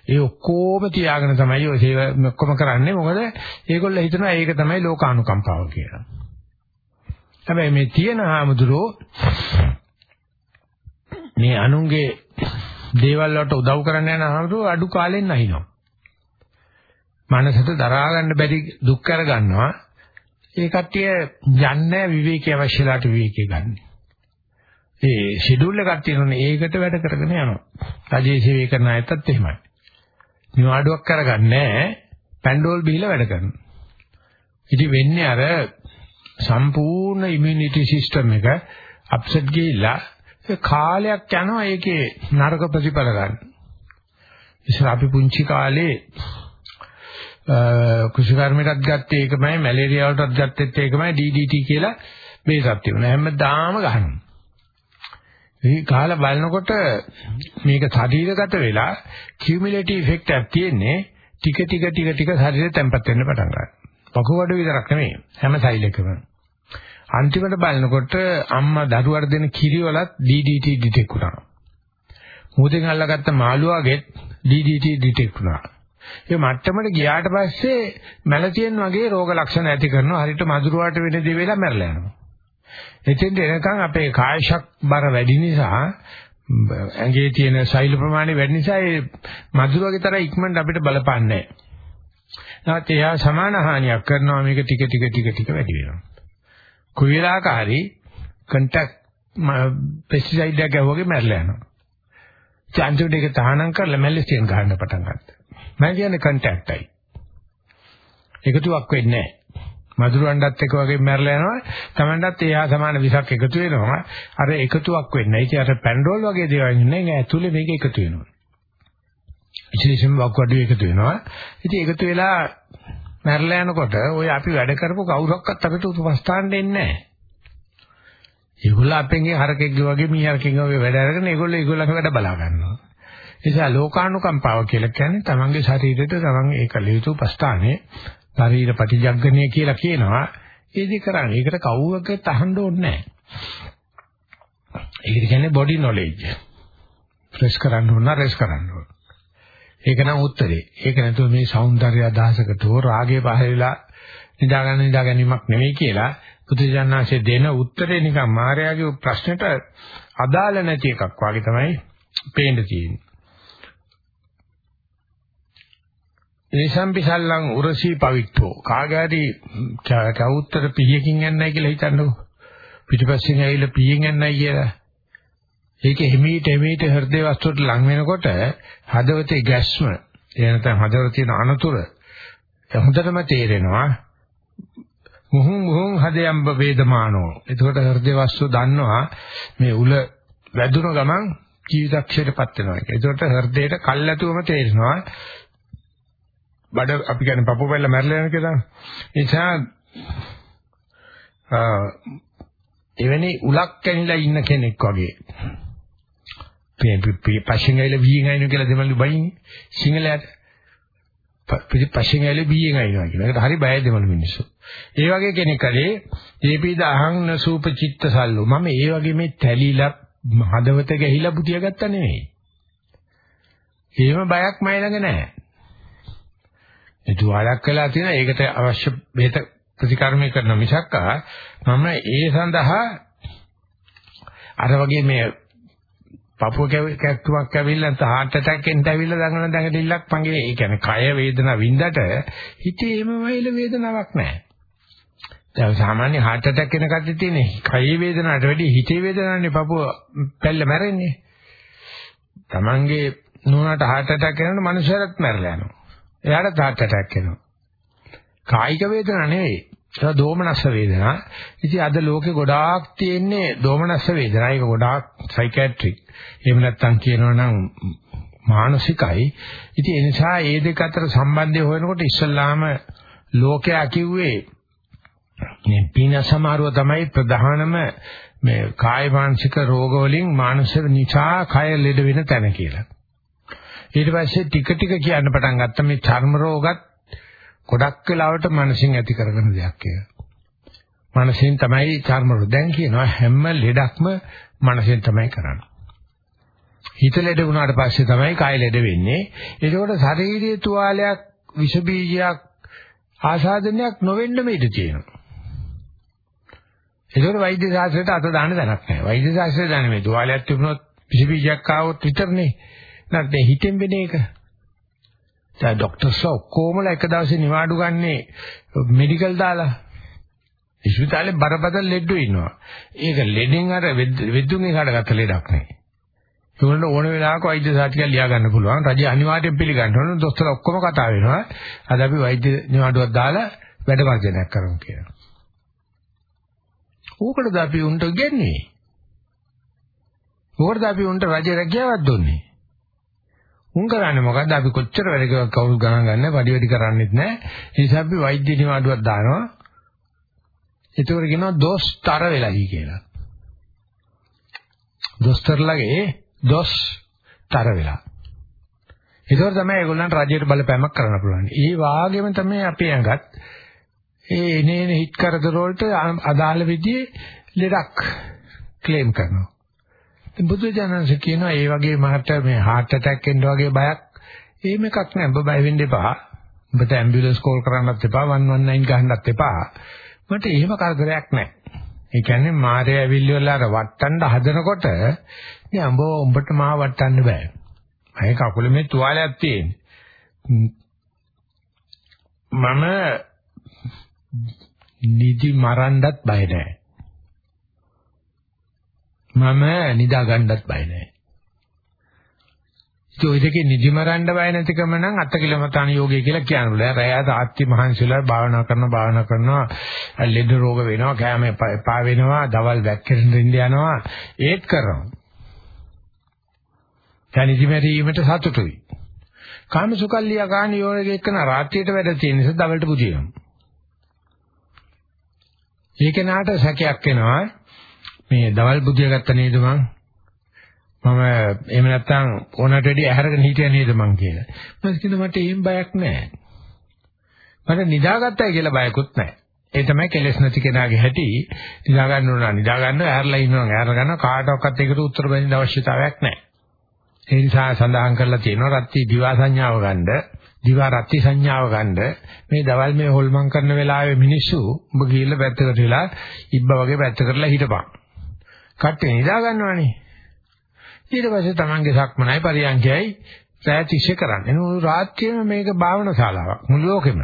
ඒ ඔක්කොම තියාගෙන තමයි ඔය සේව ඔක්කොම කරන්නේ. මොකද ඒගොල්ලෝ හිතනවා ඒක තමයි ලෝකානුකම්පාව කියලා. හැබැයි මේ තියෙන හාමුදුරෝ මේ අනුන්ගේ දේවල් වලට උදව් කරන්න යන හාමුදුරෝ අඩු කාලෙන් නැහිනවා. මනසට දරා ගන්න බැරි දුක් කර ගන්නවා. ඒ කට්ටිය යන්නේ විවේකී අවශ්‍යලාට විවේකී ගන්න. ඒ ෂෙඩියුල් එකක් තියෙනවනේ ඒකට වැඩ කරගෙන යනවා. රජයේ සේවය කරන අයටත් එහෙමයි. නිවාඩුවක් කරගන්නේ නැහැ. පැන්ඩෝල් බීලා වැඩ කරනවා. ඉතින් වෙන්නේ අර සම්පූර්ණ ඉමුනිටි සිස්ටම් එක අප්සෙට් ගිහිල්ලා කාලයක් යනවා ඒකේ නරක ප්‍රතිඵල ගන්න. ඉතින් අපි පුංචි කාලේ කුෂිකර්මයටත් ගත්තේ ඒකමයි මැලේරියා වලටත් ගත්තෙත් ඒකමයි DDT කියලා බේසක් තිබුණා. හැමදාම ගහනවා. මේ කාලා බලනකොට මේක ශරීරගත වෙලා කියුමුලේටිව් ඉෆෙක්ට් එකක් තියෙන්නේ ටික ටික ටික ටික ශරීරය තැම්පත් වෙන්න පටන් ගන්නවා. පකුවඩ විතරක් නෙමෙයි හැම සෛලයකම. අන්තිමට බලනකොට අම්මා දරුවට දෙන කිරි වලත් DDT ඩිටෙක්ට් වුණා. මොහොතෙන් අල්ලගත්ත මාළුවාගෙත් DDT ඩිටෙක්ට් වුණා. ඒ මට්ටමට ගියාට පස්සේ මැලතියන් වගේ රෝග ලක්ෂණ ඇති කරනවා. හරියට මදුරුවාට වෙන දේ වෙලා මැරලා යනවා. එතෙන්ට එනකන් අපේ කායශක් බර වැඩි නිසා ඇඟේ තියෙන සෛල ප්‍රමාණය වැඩි නිසා ඒ මදුරුවගේ තරම් ඉක්මනට අපිට බලපන්නේ නැහැ. එයා සමාන හානියක් කරනවා මේක ටික ටික ටික ටික වැඩි වෙනවා. කොයි වෙලාවකරි කන්ටැක්ට් පෙස්ටිසයිඩ් එකක් ගහුවගේ මැරලා යනවා. චාන්සුඩ් එක තහනම් කරලා මැලිස්ටියන් ගන්න පටන් ගත්තා. මම කියන්නේ කන්ටැක්ට්යි. එකතුවක් වෙන්නේ නැහැ. මදුරුවන්ඩත් එක වගේ මැරලා යනවා. Tamanටත් එයා සමාන විසක් එකතු වෙනවා. අර එකතුවක් වෙන්නේ. ඉතින් අර පැන්ඩෝල් වගේ දේවල් ඉන්නේ නෑ. ඇතුලේ මේක එකතු වෙනවා. විශේෂයෙන්ම වක්වඩු එකතු වෙනවා. ඉතින් එකතු වෙලා මැරලා යනකොට ඔය අපි වැඩ කරපු කවුරක්වත් අපිට උපස්ථාන දෙන්නේ නැහැ. ඒගොල්ලෝ අපෙන්ගේ හරකෙක්ගේ වගේ මී හරකෙක්ගේ වගේ වැඩ අරගෙන ඒගොල්ලෝ ඒගොල්ලන්ගේ වැඩ බලා ගන්නවා. ඒ නිසා ලෝකානුකම්පාව කියලා කියන්නේ තමන්ගේ ශරීරයට තමන් ඒකල යුතු උපස්ථානේ ශරීර ප්‍රතිජග්ගණය කියලා කියනවා. ඒ දේ කරන්නේ. ඒකට කවුවක තහන්න ඕනේ නැහැ. ඒකට කියන්නේ බොඩි නොලෙජ්. ෆ්‍රෙෂ් කරන්න ඕන රෙස් කරන්න ඕන. ඒක නම් උත්තරේ. ඒක නැතුව මේ సౌందර්ය අදහසකට හෝ රාගේ පහලලා නිදා ගන්න නිදා ගැනීමක් නෙවෙයි කියලා බුදුජානනාංශයේ දෙන උත්තරේ නිකන් මායාවේ ප්‍රශ්නෙට අදාළ නැති එකක් වගේ තමයි පේන්න තියෙන්නේ. ඒසම්පිසල්ලං උරසී පවික්ඛෝ කාගාරි කවුත්තර පිහියකින් යන්නයි කියලා හිතන්නකෝ. පිටිපස්සෙන් ඇවිල්ලා පිහියෙන් යන්නයි කියලා. ඒක හිමීට හිමීට හෘද වස්තුවට ලං වෙනකොට හදවතේ ගැස්ම ඒ නැත්නම් හදවතේ තියෙන අනතුර හොඳටම තේරෙනවා. මුහුම් මුහුම් හදයම්බ වේදමානෝ. එතකොට හෘද වස්තු දන්නවා මේ උල වැදුන ගමන් ජීවිතක්ෂයටපත් වෙනවා. ඒක. එතකොට හෘදයට කල්ැතුවම තේරෙනවා බඩ අපි කියන්නේ පපුව පැල්ල මැරලා යන කියලා. ඒ නිසා එවැනි උලක් කැනිලා ඉන්න කෙනෙක් වගේ. පස්සින් ඇවිල්ලා බීයෙන් අයිනෝ කියලා දෙමළු බයින්නේ. සිංහලයට පස්සින් ඇවිල්ලා බීයෙන් අයිනවා කියලා. ඒකට හරි බයයි දෙමළු මිනිස්සු. ඒ වගේ කෙනෙක් අලේ දීපීද අහං නසූප චිත්ත සල්ලු. මම ඒ වගේ මේ තැලිලා හදවත ගැහිලා පුතිය ගත්තා නෙවෙයි. එහෙම බයක් මයි ළඟ නැහැ. ඒ තුවාලයක් වෙලා තියෙන ඒකට අවශ්‍ය බෙහෙත ප්‍රතිකර්මය කරන මිසක්කා මම ඒ සඳහා අර වගේ මේ පපුව කැක්කුමක් ඇවිල්ලා නැත්නම් heart attack එකෙන් ඇවිල්ලා දඟන දඟලිල්ලක් මගේ ඒ කියන්නේ කය වේදනාව වින්දට හිතේ එම වයිල වේදනාවක් නැහැ. දැන් සාමාන්‍ය heart attack එන කට්ටිය තියෙන්නේ කය වේදනාවට වැඩිය හිතේ වේදනාවනේ පපුව පැල්ල මැරෙන්නේ. Tamange නුනට heart attack එනකොට මනුස්සයරත් මැරලා යනවා. එයාට heart attack එනවා. කායික වේදනා නෙවෙයි. ඒක දෝමනස්ස වේදනා. ඉතින් අද ලෝකේ ගොඩාක් තියෙන්නේ දෝමනස්ස වේදනා. ඒක ගොඩාක් සයිකියාට්‍රික්. එහෙම නැත්නම් කියනවනම් මානසිකයි. ඉතින් ඒ නිසා මේ දෙක අතර සම්බන්ධය හොයනකොට ඉස්සල්ලාම ලෝකයා කිව්වේ මේ පින සමාරුව තමයි ප්‍රධානම මේ කාය මානසික රෝග වලින් මානසික නිසා කය ලෙඩ වෙන තැන කියලා. ඊට පස්සේ ටික ටික කියන්න පටන් ගත්තා මේ චර්ම රෝගත් ගොඩක් වෙලාවට මනසින් ඇති කරගෙන දෙයක් කියලා. මනසින් තමයි චර්ම රෝග. දැන් කියනවා හැම ලෙඩක්ම මනසින් තමයි කරන්නේ. හිත ලෙඩ වුණාට පස්සේ තමයි කය ලෙඩ වෙන්නේ. ඒකෝට ශාරීරික තුවාලයක් විෂ බීජයක් ආසාදනයක් නොවෙන්න මේද තියෙනවා. ඒකෝට වෛද්‍ය ශාස්ත්‍රයට අත දාන්න දැනක් නැහැ. වෛද්‍ය ශාස්ත්‍රය දන්නේ මේ තුවාලයක් තිබුණොත් විෂ බීජයක් ආවොත් විතරනේ. නැත්නම් හිතෙන් වෙන එක. දැන් ડોක්ටර්ස්ලා ඔක්කොමලා එක දවසේ නිවාඩු ගන්නේ මෙඩිකල් දාලා. ඉස්පිතාලේ බරපතල ලෙඩ්ඩු ඉන්නවා. ඒක ලෙඩෙන් අර වෙද්දුන්ගේ කාටගත්ත ලෙඩක් නෙවෙයි. ඒගොල්ලෝ ඕන වෙලාවක වෛද්‍ය සාතිකයක් ලියා ගන්න පුළුවන්. රජය අනිවාර්යෙන් පිළිගන්න ඕන. දොස්තර ඔක්කොම කතා වෙනවා. අද අපි වෛද්‍ය නිවාඩුවක් දාලා වැඩ වර්ජනයක් කරමු කියලා. ඕකටද අපි උන්ට ගෙන්නේ? ඕකටද අපි උන්ට රජ රැකියාවක් දුන්නේ? උන් කරන්නේ මොකද්ද? අපි කොච්චර වැඩ කවුරු ගණන් ගන්න වැඩි වැඩි කරන්නේත් නැහැ. ඒ නිසා අපි වෛද්‍ය නිවාඩුවක් දානවා. ඒතකොට කියනවා දොස්තර වෙලයි කියලා. දොස්තරලගේ දොස් තර වෙලා. ඒකෝර තමයි ඒගොල්ලන්ට රජයට බලපෑමක් කරන්න පුළුවන්. ඒ වාගේම තමයි අපේ ඇඟත් ඒ එනේන හිත් කරදර වලට අදාළ විදිහේ ලෙඩක් ක්ලේම් කරනවා. ඉතින් බුදුජානක කියනවා ඒ වගේ මහට මේ heart attack එන්න වගේ බයක් එහෙම එකක් නෑ. ඔබ බය වෙන්න එපා. ඔබට ඇම්බියුලන්ස් කෝල් කරන්නත් එපා 119 ගහන්නත් එපා. මට එහෙම කරදරයක් නෑ. ඒ කියන්නේ මාරය ඇවිල්ලි වල අර වට්ටන්න හදනකොට නේ අඹ උඹට මාව වටන්න බෑ. අය කකුලේ මේ තුවාලයක් තියෙන්නේ. මම නිදි මරන්නත් බය නෑ. මම නිදා ගන්නත් බය නෑ. ඒ දෙකේ නිදි මරන්න බය නැතිකම නම් අත්කිලමතාන යෝගය කියලා කියන්න බෑ. රැය තාත්ති මහන්සිලා භාවනා කරන භාවනා කරනවා ලෙඩ රෝග වෙනවා, කැම එපා වෙනවා, දවල් වැක්කෙන්න යනවා. ඒත් කරනවා. දැනිදිමැරීමට සතුටුයි. කාම සුකල්ලිය ගන්න යෝගයේ එක්කන රාත්‍රියට වැඩ තියෙන නිසා දවල්ට පුදිනවා. ඒක නාට සැකයක් වෙනවා. මේ දවල් බුදිය ගත්ත නේද මං? මම එහෙම නැත්තම් ඕනට වැඩි ඇහැරගෙන හිටියා නේද මං කියලා. මම කියනවා මට එහෙම බයක් නැහැ. මට නිදාගත්තයි කියලා බයකුත් නැහැ. ඒ තමයි කෙලෙස් නැති කෙනාගේ හැටි. නිදා ගන්න ඕන නිදා ගන්න ඇහැරලා ඉන්නවා. ඇහැර ගන්න කාටවත් ඒකට උත්තර දෙන්න අවශ්‍යතාවයක් නැහැ. ඒ නිසා සඳහන් කරලා තියෙනවා රත්ති දිවා සංඥාව ගන්න, දිවා රත්ති සංඥාව ගන්න. මේ දවල් මේ හොල්මන් කරන වෙලාවේ මිනිස්සු ඔබ ගිහිල්ලා පැත්තකට වෙලා ඉබ්බා වගේ පැත්ත කරලා හිටපන්. කට්ටේ නිදා ගන්නවනේ. ඊට පස්සේ Tamange සක්මනයි පරියන්කයයි ප්‍රයත්නිෂ කරන්නේ. නෝ රාත්‍රියේම මේක භාවනා ශාලාවක් මුළු ලෝකෙම.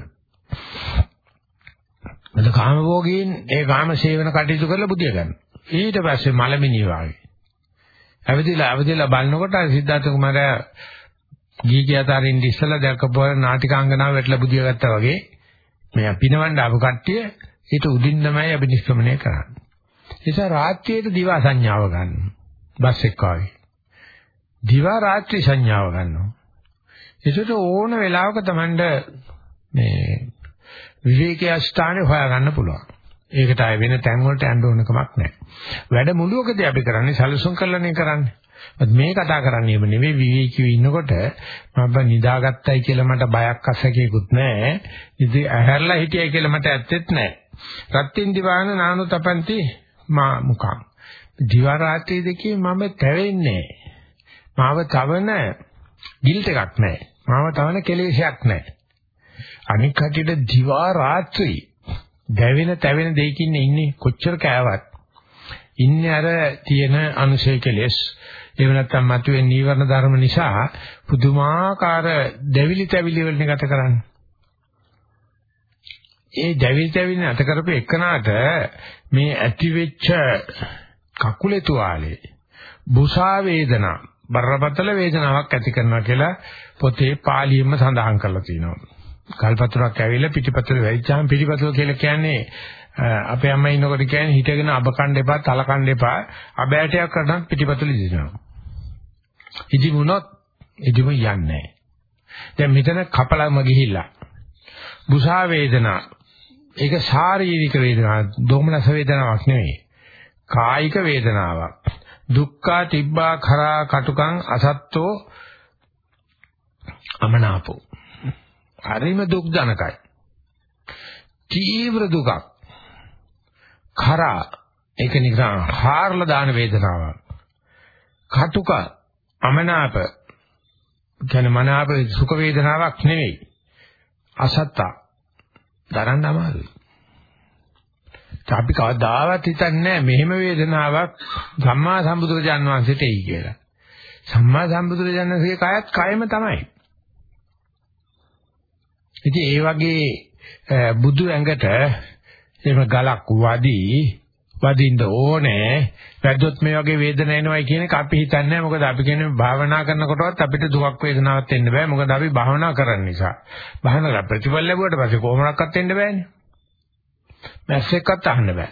මද කාමභෝගීන් ඒ කාම සේවන කටයුතු කරලා බුදිය ගන්න. ඊට පස්සේ මලමිනිය වාගේ. ඇවිදලා ඇවිදලා බලනකොට සිද්ධාර්ථ කුමාරයා ගීගය අතරින් ඉස්සලා දැක්කපුවා නාටිකාංගනාව වැටලා බුදිය ගත්තා වගේ මේ පිනවන්න ආපු කට්ටිය ඊට උදින් තමයි අභිනිෂ්ක්‍මණය කරන්නේ. ඒ නිසා රාත්‍රියේට දිවා සංඥාව ගන්න. බස් එක්ක වගේ. දිවා රාත්‍රී සංඥාව ගන්නවා. ඒකට ඕන වෙලාවක Tamand මේ විවේකී ස්ථානේ හොයාගන්න පුළුවන්. ඒකට ආය වෙන තැන් වලට යන්න ඕන කමක් නැහැ. වැඩ මුලුවකදී අපි කරන්නේ සැලසුම් කරලානේ කරන්නේ. මේ කතා කරන්නේම නෙවෙයි විවේකීව ඉන්නකොට මම නිදාගත්තයි කියලා මට බයක් අසකේකුත් නැහැ. ඉතින් ඇහැරලා හිටියයි කියලා මට ඇත්තෙත් නැහැ. රත්ත්‍ින් දිවාන නානු තපන්ති මා මුඛං. දිවා රාත්‍රී දෙකේ මම තැවෙන්නේ මාව තවන ගිල්ට් එකක් නැහැ. මාව තවන කෙලෙසයක් නැහැ. අනික් කටියට දිවා රාත්‍රී දැවෙන තැවෙන දෙයකින් ඉන්නේ කොච්චර කෑවත් ඉන්නේ අර තියෙන අනුශය කෙලෙස් එහෙම නැත්නම් මතුවෙන නීවරණ ධර්ම නිසා පුදුමාකාර දෙවිලි තැවිලි වලින් ගත කරන්නේ. ඒ දෙවිලි තැවිලි නැත කරපු එකනට මේ ඇති වෙච්ච කකුලේ තුවාලේ බුසා වේදනා බරපතල වේදනාවක් ඇති කරනවා කියලා පොතේ පාලියෙම සඳහන් කරලා තියෙනවා. කල්පතුරක් ඇවිල්ලා පිටිපතුල වෙයිච්චාම පිටිපතුල කියලා කියන්නේ අපේ අම්මා ඉන්නකොට කියන්නේ හිටගෙන අබ කන්න එපා තල කන්න එපා අබෑටයක් කරනත් පිටිපතුල ඉදිනවා. ඉදිමුණොත් ඉදිමු යන්නේ දැන් මෙතන කපලම ගිහිල්ලා බුසා වේදනා ඒක ශාරීරික වේදනාවක් දෝමනස වේදනාවක් නෙවෙයි කායික වේදනාවක් දුක්ඛා තිබ්බා khara කටුකං අසත්තෝ අමනාපෝ හරිම දුක් ජනකයි. තීව්‍ර දුකක්. කරා ඒක නිකන් හාරලා දාන වේදනාවක්. කටුක අමනාප කියන මනාප සුඛ වේදනාවක් නෙවෙයි. අසත්ත දරන්න අමාරුයි. අපි කවදාවත් හිතන්නේ මෙහෙම වේදනාවක් සම්මා සම්බුදුරජාන් වහන්සේට එයි කියලා. සම්මා සම්බුදුරජාන් වහන්සේගේ කයත් කයම තමයි. ඉතින් ඒ වගේ බුදු ඇඟට එහෙම ගලක් වදී වදින්න ඕනේ. වැද්දොත් මේ වගේ වේදන එනවයි කියන එක අපි හිතන්නේ මොකද අපි කියන්නේ භාවනා කරනකොටවත් අපිට දුක් වේදනාවක් එන්න බෑ. මොකද අපි භාවනා කරන නිසා. භාවනා ප්‍රතිඵල ලැබුවට පස්සේ කොහොමනක්වත් එන්න බෑනේ. මැස්සෙක්වත් අහන්න බෑ.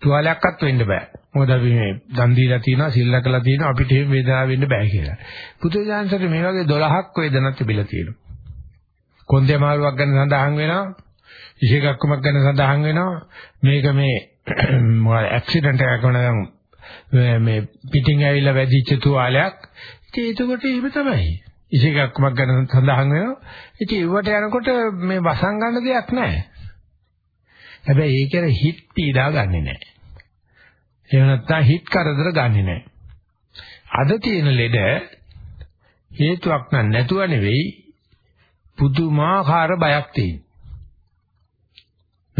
තුවාලයක්වත් වෙන්න බෑ. මොකද අපි මේ දන් දීලා තියෙනවා, සිල්ලා කළා තියෙනවා, අපිට එහෙම වේදනාවක් වෙන්න බෑ කියලා. පුදුජානසට මේ වගේ 12ක් වේදනක් තිබිලා තියෙනවා. කොන්දේ මාරුවක් ගැන සඳහන් වෙනවා. විශේෂකක්කමක් ගැන සඳහන් වෙනවා. මේක මේ මොකද ඇක්සිඩන්ට් එකක් වුණා මේ පිටින් ඇවිල්ලා වැදිච්ච තුවාලයක්. ඉතින් ඒකට එහෙම තමයි. විශේෂකක්කමක් ගැන සඳහන් වෙනවා. ඉතින් ඒවට යනකොට මේ වසන් ගන්න දෙයක් නැහැ. හැබැයි ඒකේ හිත් පීඩා ගන්නෙ නැහැ. එහෙම නැත්නම් හිත් කරදර ගන්නෙ නැහැ. අද තියෙන ලෙඩ හේතුවක් නැතුව නෙවෙයි පුදුමාකාර බයක් තියෙනවා.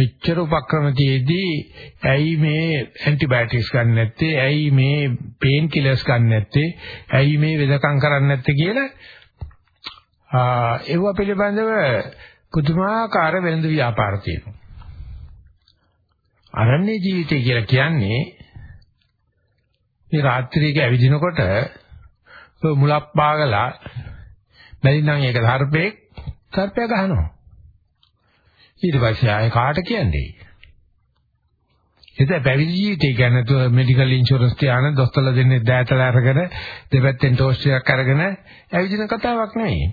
මෙච්චර උපක්‍රම තියේදී ඇයි මේ ඇන්ටිබයොටික්ස් ගන්න නැත්තේ? ඇයි මේ පේන් කිලර්ස් ගන්න නැත්තේ? ඇයි මේ වෙදකම් කරන්නේ නැත්තේ කියලා ආ ඒව පිළිබඳව පුදුමාකාර වෙළඳ ව්‍යාපාර තියෙනවා. අරණ්‍ය ජීවිතය කියලා කියන්නේ මේ රාත්‍රියක ඇවිදිනකොට මුලක් පාගලා බැරි නම් ඒක සර්පෙක් සර්පයා ගහනවා. ඊට පස්සේ ආයේ කාට කියන්නේ? එතන පැවිදි ජීවිතය ගැන තු මෙඩිකල් ඉන්ෂුරන්ස් තියාන දොස්තරලා දෙන්නේ දෑතල අරගෙන දෙපැත්තෙන් ටෝස්ට් එකක් අරගෙන ඇවිදින කතාවක් නෙවෙයි.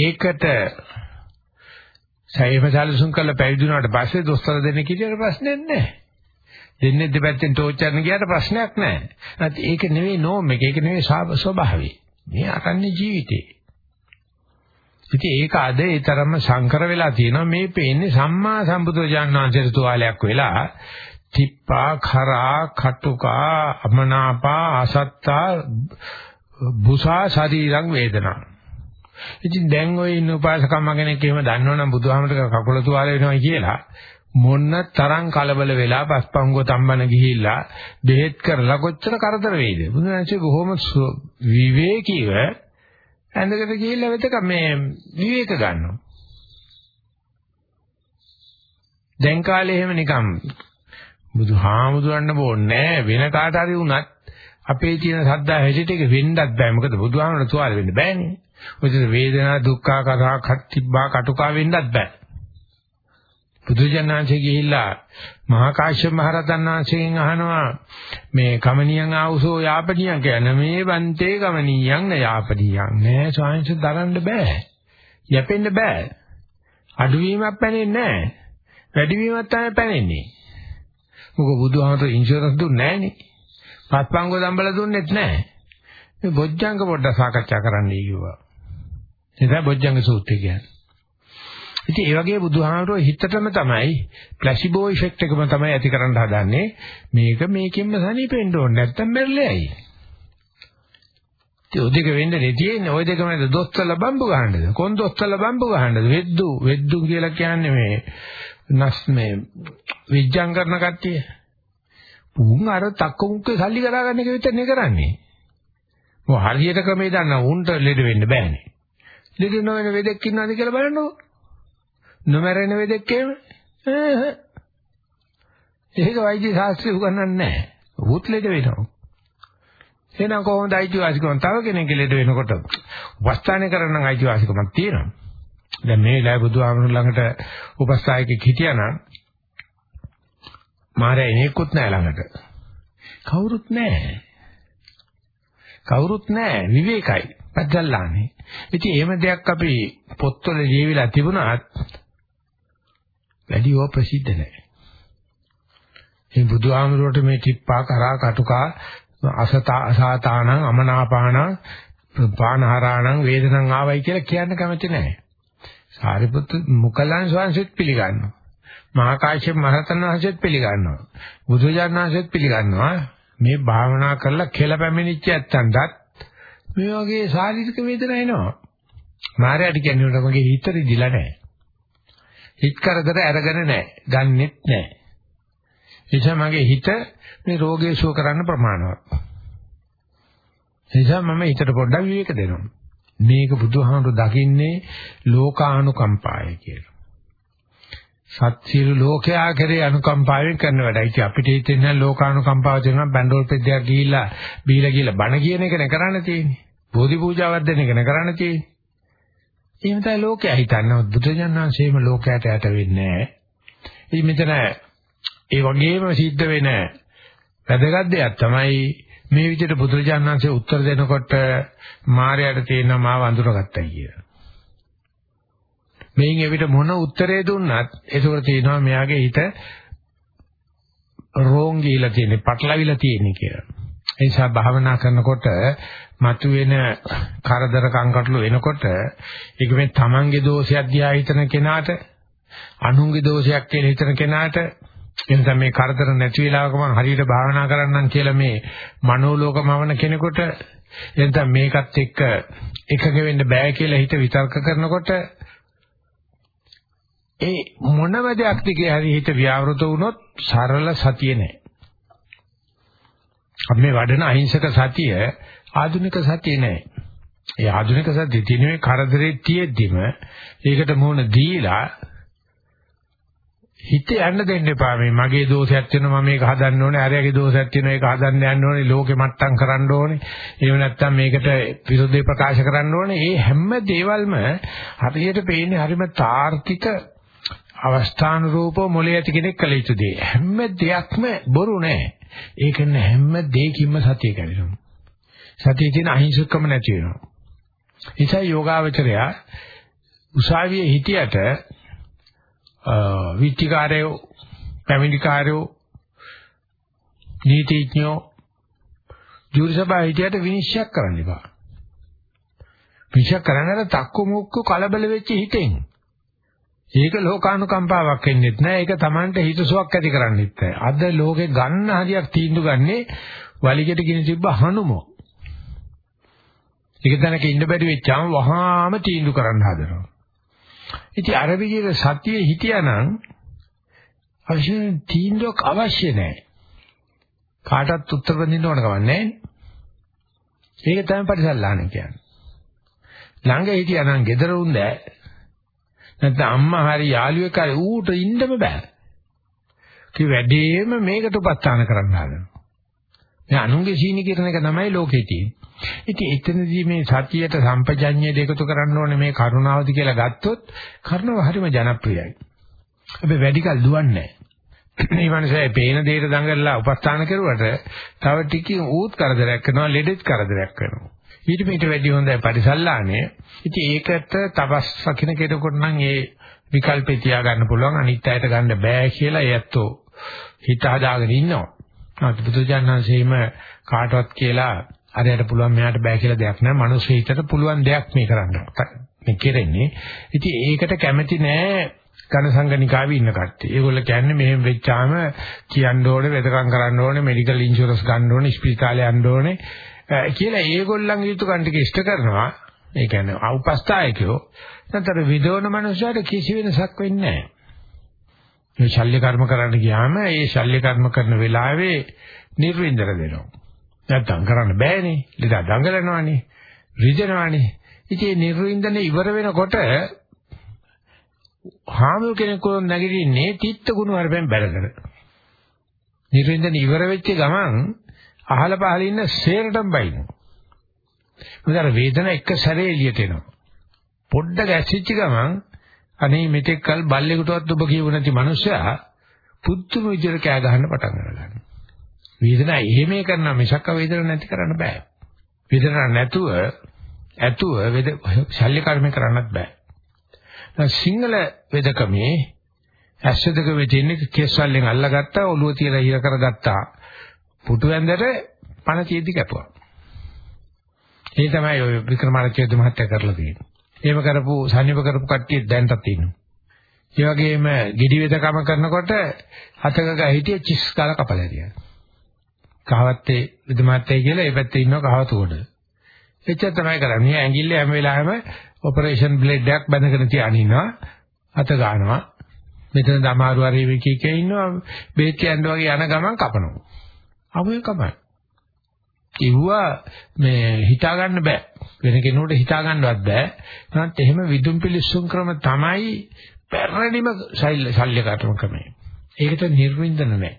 ඒකට සයම සැලසුම් කරලා පැවිදි වුණාට පස්සේ දොස්තරලා දෙන්නේ කිසිම ප්‍රශ්නයක් නැහැ. දෙන්නේ දෙපැත්තෙන් ටෝච් අරන ගියාට ප්‍රශ්නයක් නැහැ. නැත්නම් ඒක නෙවෙයි නෝම් එක. ඒක නෙවෙයි ස්වභාවය. මේ අකන්නේ ජීවිතේ. ඉතින් ඒක අද ඒ තරම්ම සංකර වෙලා තියෙනවා. මේ පේන්නේ සම්මා සම්බුදුජානනාංශයට තුවාලයක් වෙලා තිප්පා කරා කටුකා අමනාපා අසත්තා බුසා ශරීරං වේදනා. ඉතින් දැන් ওই ඉන්න උපාසකම්ම කෙනෙක් එහෙම දන්නවනම් බුදුහාමරට කකුල තුවාල වෙනවා කියලා මොන්න තරම් කලබල වෙලා පස්පංගෝ තම්බන ගිහිල්ලා බෙහෙත් කරලා කොච්චර කරදර වෙයිද? බුදුන්සේ බොහොම විවේකීව ඇඳකට ගිහිල්ලා වෙතක මේ විවේක ගන්නවා. දැන් කාලේ එහෙම නිකම් බුදුහාමුදුරන්න බෝන්නේ වෙන කාට හරි වුණත් අපේ තියෙන සද්දා හැසිට එක වෙන්නත් බෑ. මොකද බුදුහාමුදුරට තුවාල වෙන්න බෑනේ. මොකද වේදනා දුක්ඛ කරා කට්ටිබ්බා කටුකා වෙන්නත් බෑ. බුදුජානනාංශේ ගිහිල්ලා මහා කාශ්‍යප මහ රහතන් වහන්සේගෙන් අහනවා මේ කමනියන් ආවුසෝ යාපනියන් කියන මේ බන්තේ කමනියන් න යාපනියන් නෑ ස්වාමීන් දරන්න බෑ. යැපෙන්න බෑ. අඩුවීමක් පැනෙන්නේ නෑ. වැඩිවීමක් තමයි පැනෙන්නේ. මොකද බුදුහාමර ඉන්ෂුරන්ස් දුන්නේ නෑනේ. පස්පංගෝ දම්බල දුන්නෙත් නෑ. මේ බොජ්ජංග පොඩ්ඩක් සාකච්ඡා කරන්න ඊගුවා එදා බොජ්ජංග සූත්‍රය කියන්නේ. ඉතින් ඒ වගේ බුදුහාමුදුරුවෝ හිතටම තමයි ප්ලාසිබෝ ඉෆෙක්ට් එකම තමයි ඇති කරන්න හදන්නේ. මේක මේකෙන්ම සනීපෙන්න ඕනේ නැත්තම් මැරෙලයි. ඒ ඔය දෙක වෙන්නේ තියෙන්නේ ඔය දෙක මැද දොස්තරලා බම්බු ගහන්නද? කොන් දොස්තරලා බම්බු ගහන්නද? වෙද්දු වෙද්දු කියලා කියන්නේ මේ නස් මේ විඥාන් කරන කට්ටිය. උන් අර තක්ක මුක්කේ සල්ලි කරා ගන්න එක විතරනේ කරන්නේ. මොහ හරියට ක්‍රමේ දන්න උන්ට ලෙඩ වෙන්න බෑනේ. ලෙඩ නොවන වෙදෙක් ඉන්නවද කියලා බලන්නකෝ. නොමරෙන වෙදෙක් එහෙම ඒක වෛද්‍ය ශාස්ත්‍රය උගන්වන්නේ නැහැ. උත් ලෙඩ වෙනවා. එහෙනම් කොහොමද අයිතිවාසිකම් තව කෙනෙක් ලෙඩ වෙනකොට උපස්ථාන කරන නම් අයිතිවාසිකමක් තියෙනවා. දැන් මේ ලයි බුදුහාමුදුර ළඟට උපස්ථායකෙක් හිටියානම් මාරය එනෙකුත් නැහැ ළඟට. කවුරුත් නැහැ. කවුරුත් නැහැ විවේකයි. පද්දල්ලානේ. ඉතින් එහෙම දෙයක් අපි පොත්වල ලියවිලා තිබුණාත් වැඩිව ප්‍රසිද්ධ නැහැ. මේ බුදුහාමුදුරුවෝ මේ තිප්පා කරා කටුකා අසත අසාතානං අමනාපානං පානහරාණං වේදනං ආවයි කියලා කියන්න කැමති නැහැ. සාරිපුත්තු මුකලන් ස්වාමීන් පිළිගන්නවා. මහා කාශ්‍යප මහරතන් වහන්සේත් පිළිගන්නවා. බුදුජානක වහන්සේත් පිළිගන්නවා. මේ භාවනා කරලා කෙල පැමිණිච්ච ඇත්තන්ටත් මේ වගේ ශාරීරික වේදනා එනවා. මායයට කියන්නේ මගේ හිතට දිලා නැහැ. හිත කරදර අරගෙන නැහැ. ගන්නෙත් නැහැ. එනිසා මගේ හිත මේ රෝගේ සුව කරන්න ප්‍රමාණවත්. එනිසා මම හිතට පොඩ්ඩක් විවේක දෙනවා. මේක බුදුහාමුදුරු දකින්නේ ලෝකානුකම්පාය කියලා. සත්‍යරු ලෝකයා කරේ අනුකම්පාවෙන් කරන වැඩයි. ඉතින් අපිට හිතෙන්නේ ලෝකානුකම්පාව දෙනවා බැන්ඩෝල් පෙද්දයක් ගිහිල්ලා බීලා ගිහිල්ලා බණ කියන එක නේ කරන්න තියෙන්නේ. බෝධි පූජාවක් දෙන එක නේ කරන්න තියෙන්නේ. එහෙම තමයි ලෝකයා හිතන්නේ. බුදුජානනාංශයේම ලෝකයට යට වෙන්නේ නැහැ. ඉතින් මෙතන ඒ වගේම සිද්ධ වෙන වැදගත් දෙයක් තමයි මේ විදිහට බුදුරජාණන්සේ උත්තර දෙනකොට මායයට තියෙන මාව අඳුරගත්තා කිය. මේන් එවිට මොන උත්තරේ දුන්නත් ඒකවල තියෙනවා මෙයාගේ හිත රෝං ගිහිලා තියෙන්නේ, පටලවිලා තියෙන්නේ කියලා. ඒ නිසා භාවනා කරනකොට මතුවෙන කරදර කංකටළු එනකොට ඒක මේ තමන්ගේ දෝෂයක් දිහා හිතන කෙනාට අනුන්ගේ දෝෂයක් කියලා හිතන කෙනාට එනිසා මේ කරදර නැති වෙලාවක මම හරියට භාවනා කරන්නම් කියලා මේ මනෝලෝකමවන කෙනෙකුට එතන මේකත් එක්ක එකග වෙන්න බෑ කියලා හිත විතර්ක කරනකොට ඒ මොනම දෙයක් දිගේ හරි හිත ව්‍යවෘත වුණොත් සරල සතිය නෑ. අපි මේ වඩන අහිංසක සතිය ආධුනික සතිය නෑ. ඒ ආධුනික සතිය තියෙන්නේ කරදරේ තියෙද්දිම ඒකට මුහුණ දීලා හිත යන්න දෙන්න එපා. මේ මගේ දෝෂයක් තියෙනවා මම මේක හදන්න ඕනේ අරයාගේ දෝෂයක් තියෙනවා ඒක හදන්න යන්න ඕනේ ලෝකෙ මට්ටම් කරන්න ඕනේ. එහෙම නැත්නම් මේකට විරුද්ධව ප්‍රකාශ කරන්න ඕනේ. මේ හැම දේවල්ම හරියට පේන්නේ හරිම තාර්කික අවස්ථාන රූපව මොලේ ඇති කෙනෙක් කළ යුතු දේ. හැම දෙයක්ම බොරු නෑ. ඒක නේ හැම දෙයකින්ම සතිය කැඩෙනවා සතියේ තියෙන අහිංසකම නැති වෙනවා නිසා යෝගාවචරයා උසාවියේ හිටියට විත්තිකාරයෝ පැමිණිකාරයෝ නීතිඥයෝ ජූරිසභාව හිටියට විනිශ්චය කරන්න එපා. විනිශ්චය කරන්නට තක්කු මුක්කු කලබල වෙච්ච හිතෙන්. ඒක ලෝකානුකම්පාවක් වෙන්නෙත් නෑ. ඒක Tamanට හිතසුවක් ඇති කරන්නෙත් නෑ. අද ලෝකේ ගන්න හරියක් තීන්දුව ගන්නේ වලිගෙට ගිනි තිබ්බ හනුමෝ. ඒක දැනක ඉන්න බැරි වෙච්චාම වහාම තීන්දුව කරන්න හදනවා. ඉතින් අර විදිහට සතියේ හිටියානම් අවශ්‍ය තීන්දුවක් අවශ්‍ය නැහැ. කාටවත් උත්තර දෙන්න ඕන කම නැහැ. ඒක තමයි පරිසල්ලාන කියන්නේ. ළඟ හිටියානම් gedara උන් දැ නැත්නම් අම්මා හරි යාළුවෙක් හරි ඌට ඉන්නම බෑ. කි වැඩේම මේකට උපස්ථාන කරන්න හදනවා. මේ අනුන්ගේ සීනි කිරණ එක තමයි ලෝකේ තියෙන්නේ. ඉතින් එතනදී මේ සතියට සම්පජඤ්ඤය දෙකතු කරන්න ඕනේ මේ කරුණාවද කියලා ගත්තොත් කරුණාව හරිම ජනප්‍රියයි. හැබැයි වැඩි කල දුවන්නේ නැහැ. මේ මනසේ පේන දෙයට දඟලලා උපස්ථාන කරුවට තව ටිකකින් ඌත් කරදරයක් කරනවා ලෙඩෙත් කරදරයක් කරනවා. ඊට මෙට වැඩි හොඳයි පරිසල්ලානේ. ඉතින් ඒකට තවස් රකින්න කෙනෙකුට නම් ඒ විකල්පේ තියාගන්න පුළුවන් අනිත් අයට ගන්න බෑ කියලා ඒත්තෝ හිත හදාගෙන ඉන්නවා. ආත් බුදුජානනාංශේම කාටවත් කියලා අරයට පුළුවන් මෙයාට බෑ කියලා දෙයක් නෑ. මනුස්ස හිතට පුළුවන් දෙයක් මේ කරන්න. මේ කෙරෙන්නේ. ඉතින් ඒකට කැමැති නෑ ඝන සංගණිකාවේ ඉන්න කට්ටිය. ඒගොල්ලෝ කියන්නේ මෙහෙම වෙච්චාම කියන්න ඕනේ, වෙදකම් කරන්න ඕනේ, මෙඩිකල් ඉන්ෂුරන්ස් ගන්න ඕනේ, ස්පිරිතාලේ යන්න ඕනේ කියලා ඒගොල්ලන්ගේ යුතුයකම් ටික ඉෂ්ට කරනවා. ඒ කියන්නේ අවපස්ථායකයෝ. නැත්නම් විදෝන මනුස්සයට කිසි වෙනසක් වෙන්නේ නැහැ. මේ ශල්‍ය කර්ම කරන්න ගියාම ඒ ශල්‍ය කර්ම කරන වෙලාවේ නිර්වින්දර දෙනවා. නැත්තම් කරන්න බෑනේ. ලෙඩ දඟලනවානේ. රිදෙනවානේ. ඉතින් නිර්වින්දනේ ඉවර වෙනකොට හාමුදුර කෙනෙකු නැගිටින්නේ තිත්ත ගුණ වරපෙන් බැලගෙන. නිර්වින්දන ඉවර වෙච්ච ගමන් අහල පහල ඉන්න සේරටම බයිනවා. මොකද වේදන එක සැරේ එළියට එනවා. පොඩ්ඩක් ඇසිච්ච ගමන් අනේ මෙතෙක් කල් බල්ලෙකුටවත් ඔබ කියව නැති මනුස්සයා පුදුම විදිහට කෑ ගහන්න පටන් ගන්නවා. වේදනාව එහෙමේ කරන මිසක් වේදනාවක් නැති කරන්න බෑ. වේදනාවක් නැතුව ඇතුව වේද ශල්‍ය කර්ම කරන්නත් බෑ. දැන් සිංහල වේදකමේ ඇස්සදක වෙදින්නේ කෙස්වලින් අල්ලගත්තා ඔළුව තියලා හිර කරගත්තා. පුටු ඇඳට පණ තියෙද්දි කැපුවා. ඒ තමයි ඔය වික්‍රමාදිත්‍ය මහත්තයා කරලා තියෙන්නේ. එහෙම කරපු සනීප කරපු කට්ටිය දැන්ටත් ඉන්නවා. ඒ වගේම gedi වේදකම කරනකොට හතක ගහ හිටිය චිස් කාලා කපලා හරියා. කහවත්තේ විදමාත්තේ කියලා ඒ පැත්තේ ඉන්නවා කහවතුකොට. එච්චර තමයි කරන්නේ. ඇඟිල්ල හැම වෙලාවෙම ඔපරේෂන් බ්ලේඩ් එකක් බැඳගෙන තියාගෙන ඉන්නවා. අත ගන්නවා. මෙතන දමාරු හරි විකීකේ ඉන්නවා. බේත් යන්න වගේ යන ගමන් කපනවා. අමුයෙන් කපන. කිව්වා මේ හිතා ගන්න බෑ. වෙන කෙනෙකුට හිතා ගන්නවත් බෑ. නැත්නම් එහෙම විදුම් පිලිස්සුම් ක්‍රම තමයි පැරණිම ශල්‍ය කර්ම ක්‍රමය. ඒකට නිර්වින්දන නැහැ.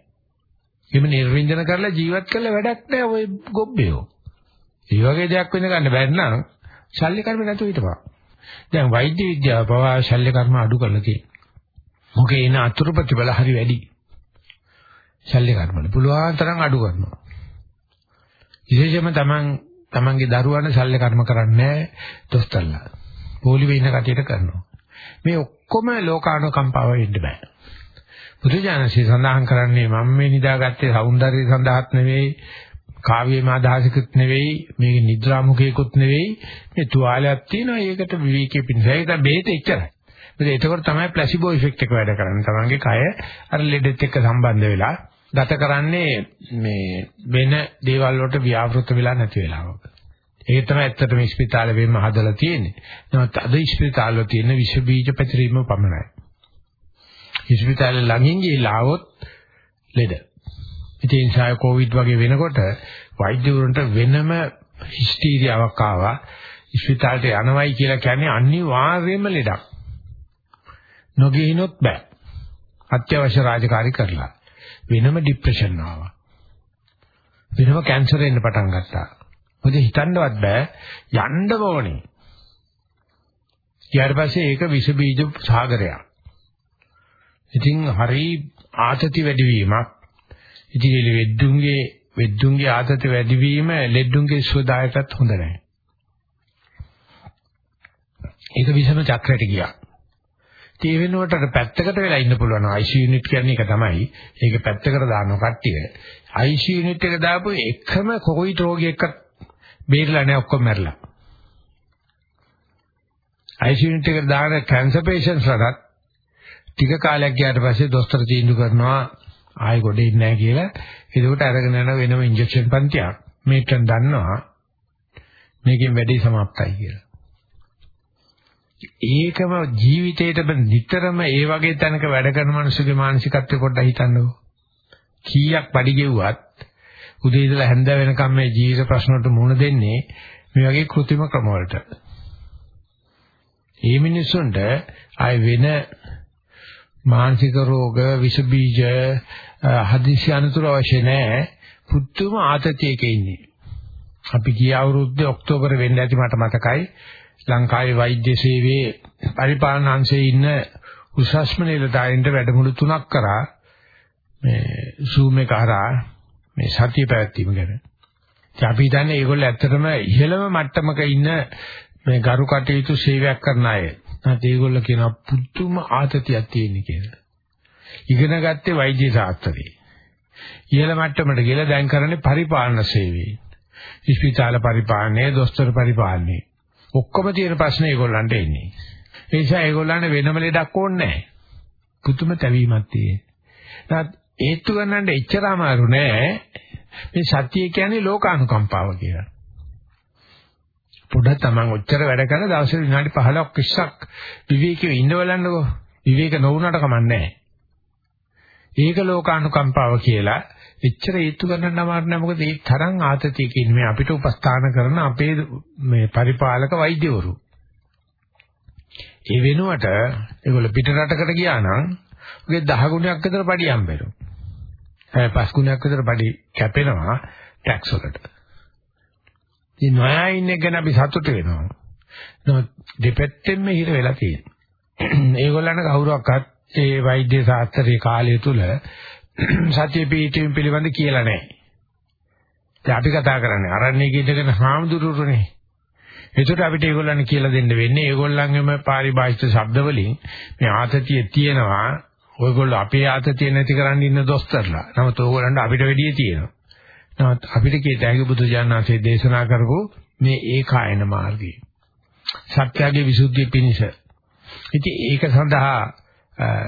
එහෙම නිර්වින්දන කරලා ජීවත් කරලා වැඩක් නැහැ ඔය ගොබ්බයෝ. ඒ වගේ දෙයක් වෙන ගන්න බැරි නම් ශල්‍ය කර්ම නැතුව හිටපන්. දැන් වෛද්‍ය විද්‍යාව පවා ශල්‍ය කර්ම අඩු කරලා තියෙනවා. මොකේ එන අතුරු ප්‍රතිඵල හරි වැඩි. ශල්‍ය කර්ම වල පුළුවන් තරම් අඩු කරනවා. විශේෂයෙන්ම Taman Tamanගේ දරුවන් ශල්‍ය කර්ම කරන්නේ දොස්තරලා. පොලිමේ ඉන්න කටියට කරනවා. මේ ඔක්කොම ලෝකානුකම්පාව වෙන්න බෑ. බුදුජානසී සඳහන් කරන්නේ මම මේ නිදාගත්තේ సౌందර්යය සඳහාත් නෙවෙයි කාව්‍යම අදහසකුත් නෙවෙයි මේක නිද්‍රාමුඛයකුත් නෙවෙයි මේ තුවාලයක් තියෙනවා ඒකට විවේකී පිණිස ඒක බේත එච්චරයි මොකද එතකොට තමයි ප්ලාසිබෝ ඉෆෙක්ට් එක වැඩ කරන්නේ තමන්ගේ කය අර ලෙඩෙත් එක්ක සම්බන්ධ වෙලා ගත කරන්නේ මේ වෙන දේවල් වලට ව්‍යාපෘත වෙලා නැති වෙලාවක ඒක තමයි ඇත්තටම ස්පිතාලේ වෙන්න හදලා තියෙන්නේ නමුත් අද ස්පිතාලවල තියෙන විෂ බීජ පැතිරීම පමණයි ස්පිතාලේ ළඟින් ගිහිලා આવොත් ලෙඩ ඉතින් සාය කොවිඩ් වගේ වෙනකොට වෛද්‍යවරුන්ට වෙනම හිස්ටීරියාවක් ආවා. ඉස්පිතාලට යනවයි කියලා කියන්නේ අනිවාර්යයෙන්ම ලෙඩක්. නොගිනොත් බෑ. අත්‍යවශ්‍ය රාජකාරී කරලා. වෙනම ડિප්‍රෙෂන් ආවා. වෙනම කැන්සර් එන්න පටන් ගත්තා. මොකද හිතන්නවත් බෑ යන්න ඕනේ. ඊට පස්සේ ඒක විස බීජ සාගරයක්. ඉතින් හරි ආතති වැඩිවීමක් ඉතින් වෙද්දුන්ගේ වෙද්දුන්ගේ ආතත වැඩිවීම ලෙඩ්ඩුන්ගේ සුවදායකත් හොඳ නැහැ. ඒක විසම චක්‍රයට ගියා. ඒ වෙනුවට අර පැත්තකට වෙලා ඉන්න පුළුවන් ICU යුනිට් කියන්නේ ඒක තමයි. ඒක පැත්තකට දානවා කට්ටිය. ICU යුනිට් එක දාපු එකම කොවිඩ් රෝගියෙක්වත් බේරලා නැහැ ඔක්කොම මැරලා. ICU යුනිට් එකට දාන කැන්සර් පේෂන්ට්ස් ලටත් ටික කාලයක් ගියාට පස්සේ දොස්තර තීන්දුව කරනවා ආයෙ ගොඩේ ඉන්නේ නැහැ කියලා. ඒකට අරගෙන යන වෙනම ඉන්ජෙක්ෂන් පන්තියක්. මේකෙන් දන්නවා මේකෙන් වැඩි සමාප්තයි කියලා. ඒකම ජීවිතේට නිතරම ඒ වගේ තැනක වැඩ කරන මිනිස්සුගේ මානසිකත්වය පොඩ්ඩක් හිතන්නකෝ. කීයක් පඩි ගෙව්වත් උදේ ඉඳලා හැන්ද වෙනකම් මේ ජීවිත ප්‍රශ්න වලට මුහුණ දෙන්නේ මේ වගේ કૃතිම ක්‍රම වලට. මේ මිනිස්සුන්ට ආය වෙන මානසික රෝග, විස බීජ, හදිසි අනතුරු අවශ්‍ය නැහැ. පුදුම ආතතියක ඉන්නේ. අපි ගිය අවුරුද්දේ ඔක්තෝබර් වෙන්න ඇති මට මතකයි. ලංකාවේ වෛද්‍ය සේවයේ පරිපාලන අංශයේ ඉන්න උසස්ම නිලධාරීන්ට වැඩමුළු තුනක් කරා මේ Zoom එක හරහා මේ සතිය පැවැත්වීම ගැන. ඉතින් අපි හිතන්නේ ඒගොල්ලෝ ඇත්තටම ඉහළම මට්ටමක ඉන්න මේ ගරු කටයුතු සේවයක් කරන අය. නැත්නම් ඒගොල්ලෝ කියනවා පුදුම ආතතියක් තියෙන කියලා. ඉගෙන ගත්තේ වෛද්‍ය ශාස්ත්‍රයේ. ඉහළ මට්ටමට ගිහලා දැන් කරන්නේ පරිපාලන සේවයේ. ඉස්පිතාල පරිපාලනය, දොස්තර පරිපාලනය. ඔක්කොම තියෙන ප්‍රශ්න ඒගොල්ලන්ට එන්නේ. ඒ නිසා ඒගොල්ලන්ට වෙනම ලෙඩක් ඕනේ නැහැ. පුදුම තැවීමක් තියෙනවා. ඒත්තු ගන්නට එච්චර අමාරු නෑ. මේ සත්‍ය කියන්නේ ලෝකානුකම්පාව කියලා. පොඩ්ඩක් Taman ඔච්චර වැඩ කරන දවසේ විනාඩි 15ක් 20ක් විවේකීව ඉන්න බලන්නකෝ. විවේක නොවුනට කමන්නේ ඒක ලෝකානුකම්පාව කියලා එච්චර ඒත්තු ගන්න අමාරු නෑ මොකද ඒ තරම් ආතතියක ඉන්නේ මේ අපිට උපස්ථාන කරන අපේ මේ පරිපාලක වෛද්‍යවරු. ඒ වෙනුවට ඒගොල්ල පිට රටකට ගියා නම් ඔගේ 10 ගුණයක් විතර පඩි හම්බෙනවා. ඒ 5 ගුණයක් විතර පඩි කැපෙනවා ටැක්ස් වලට. ඉතින් නොයා ඉන්න ගැන අපි සතුට වෙනවා. නමුත් දෙපැත්තෙන්ම හිර වෙලා තියෙනවා. ඒගොල්ලන්ට කවුරක්වත් ඒ වෛද්‍ය ශාස්ත්‍රයේ කාලය තුල සත්‍ය පීඨින් පිළිබඳ කියලා නැහැ. දැන් අපි කතා කරන්නේ අරන්නේ කියදගෙන හාමුදුරුවනේ. ඒකට අපිට ඒගොල්ලන් කියලා දෙන්න වෙන්නේ ඒගොල්ලන්ගේම පාරිභාෂික શબ્ද වලින් මේ ආතතිය තියෙනවා. ඔයගොල්ලෝ අපේ ආතතිය නැති කරන්න ඉන්න දොස්තරලා. නමුත් ඕගොල්ලන්ට අපිට වැඩිය තියෙනවා. නමුත් අපිට කියත හැකි බුදුජානනාංශයේ දේශනා කරපු මේ ඒකායන මාර්ගය. සත්‍යයේ විසුද්ධිය පිණිස. ඉතින් ඒක සඳහා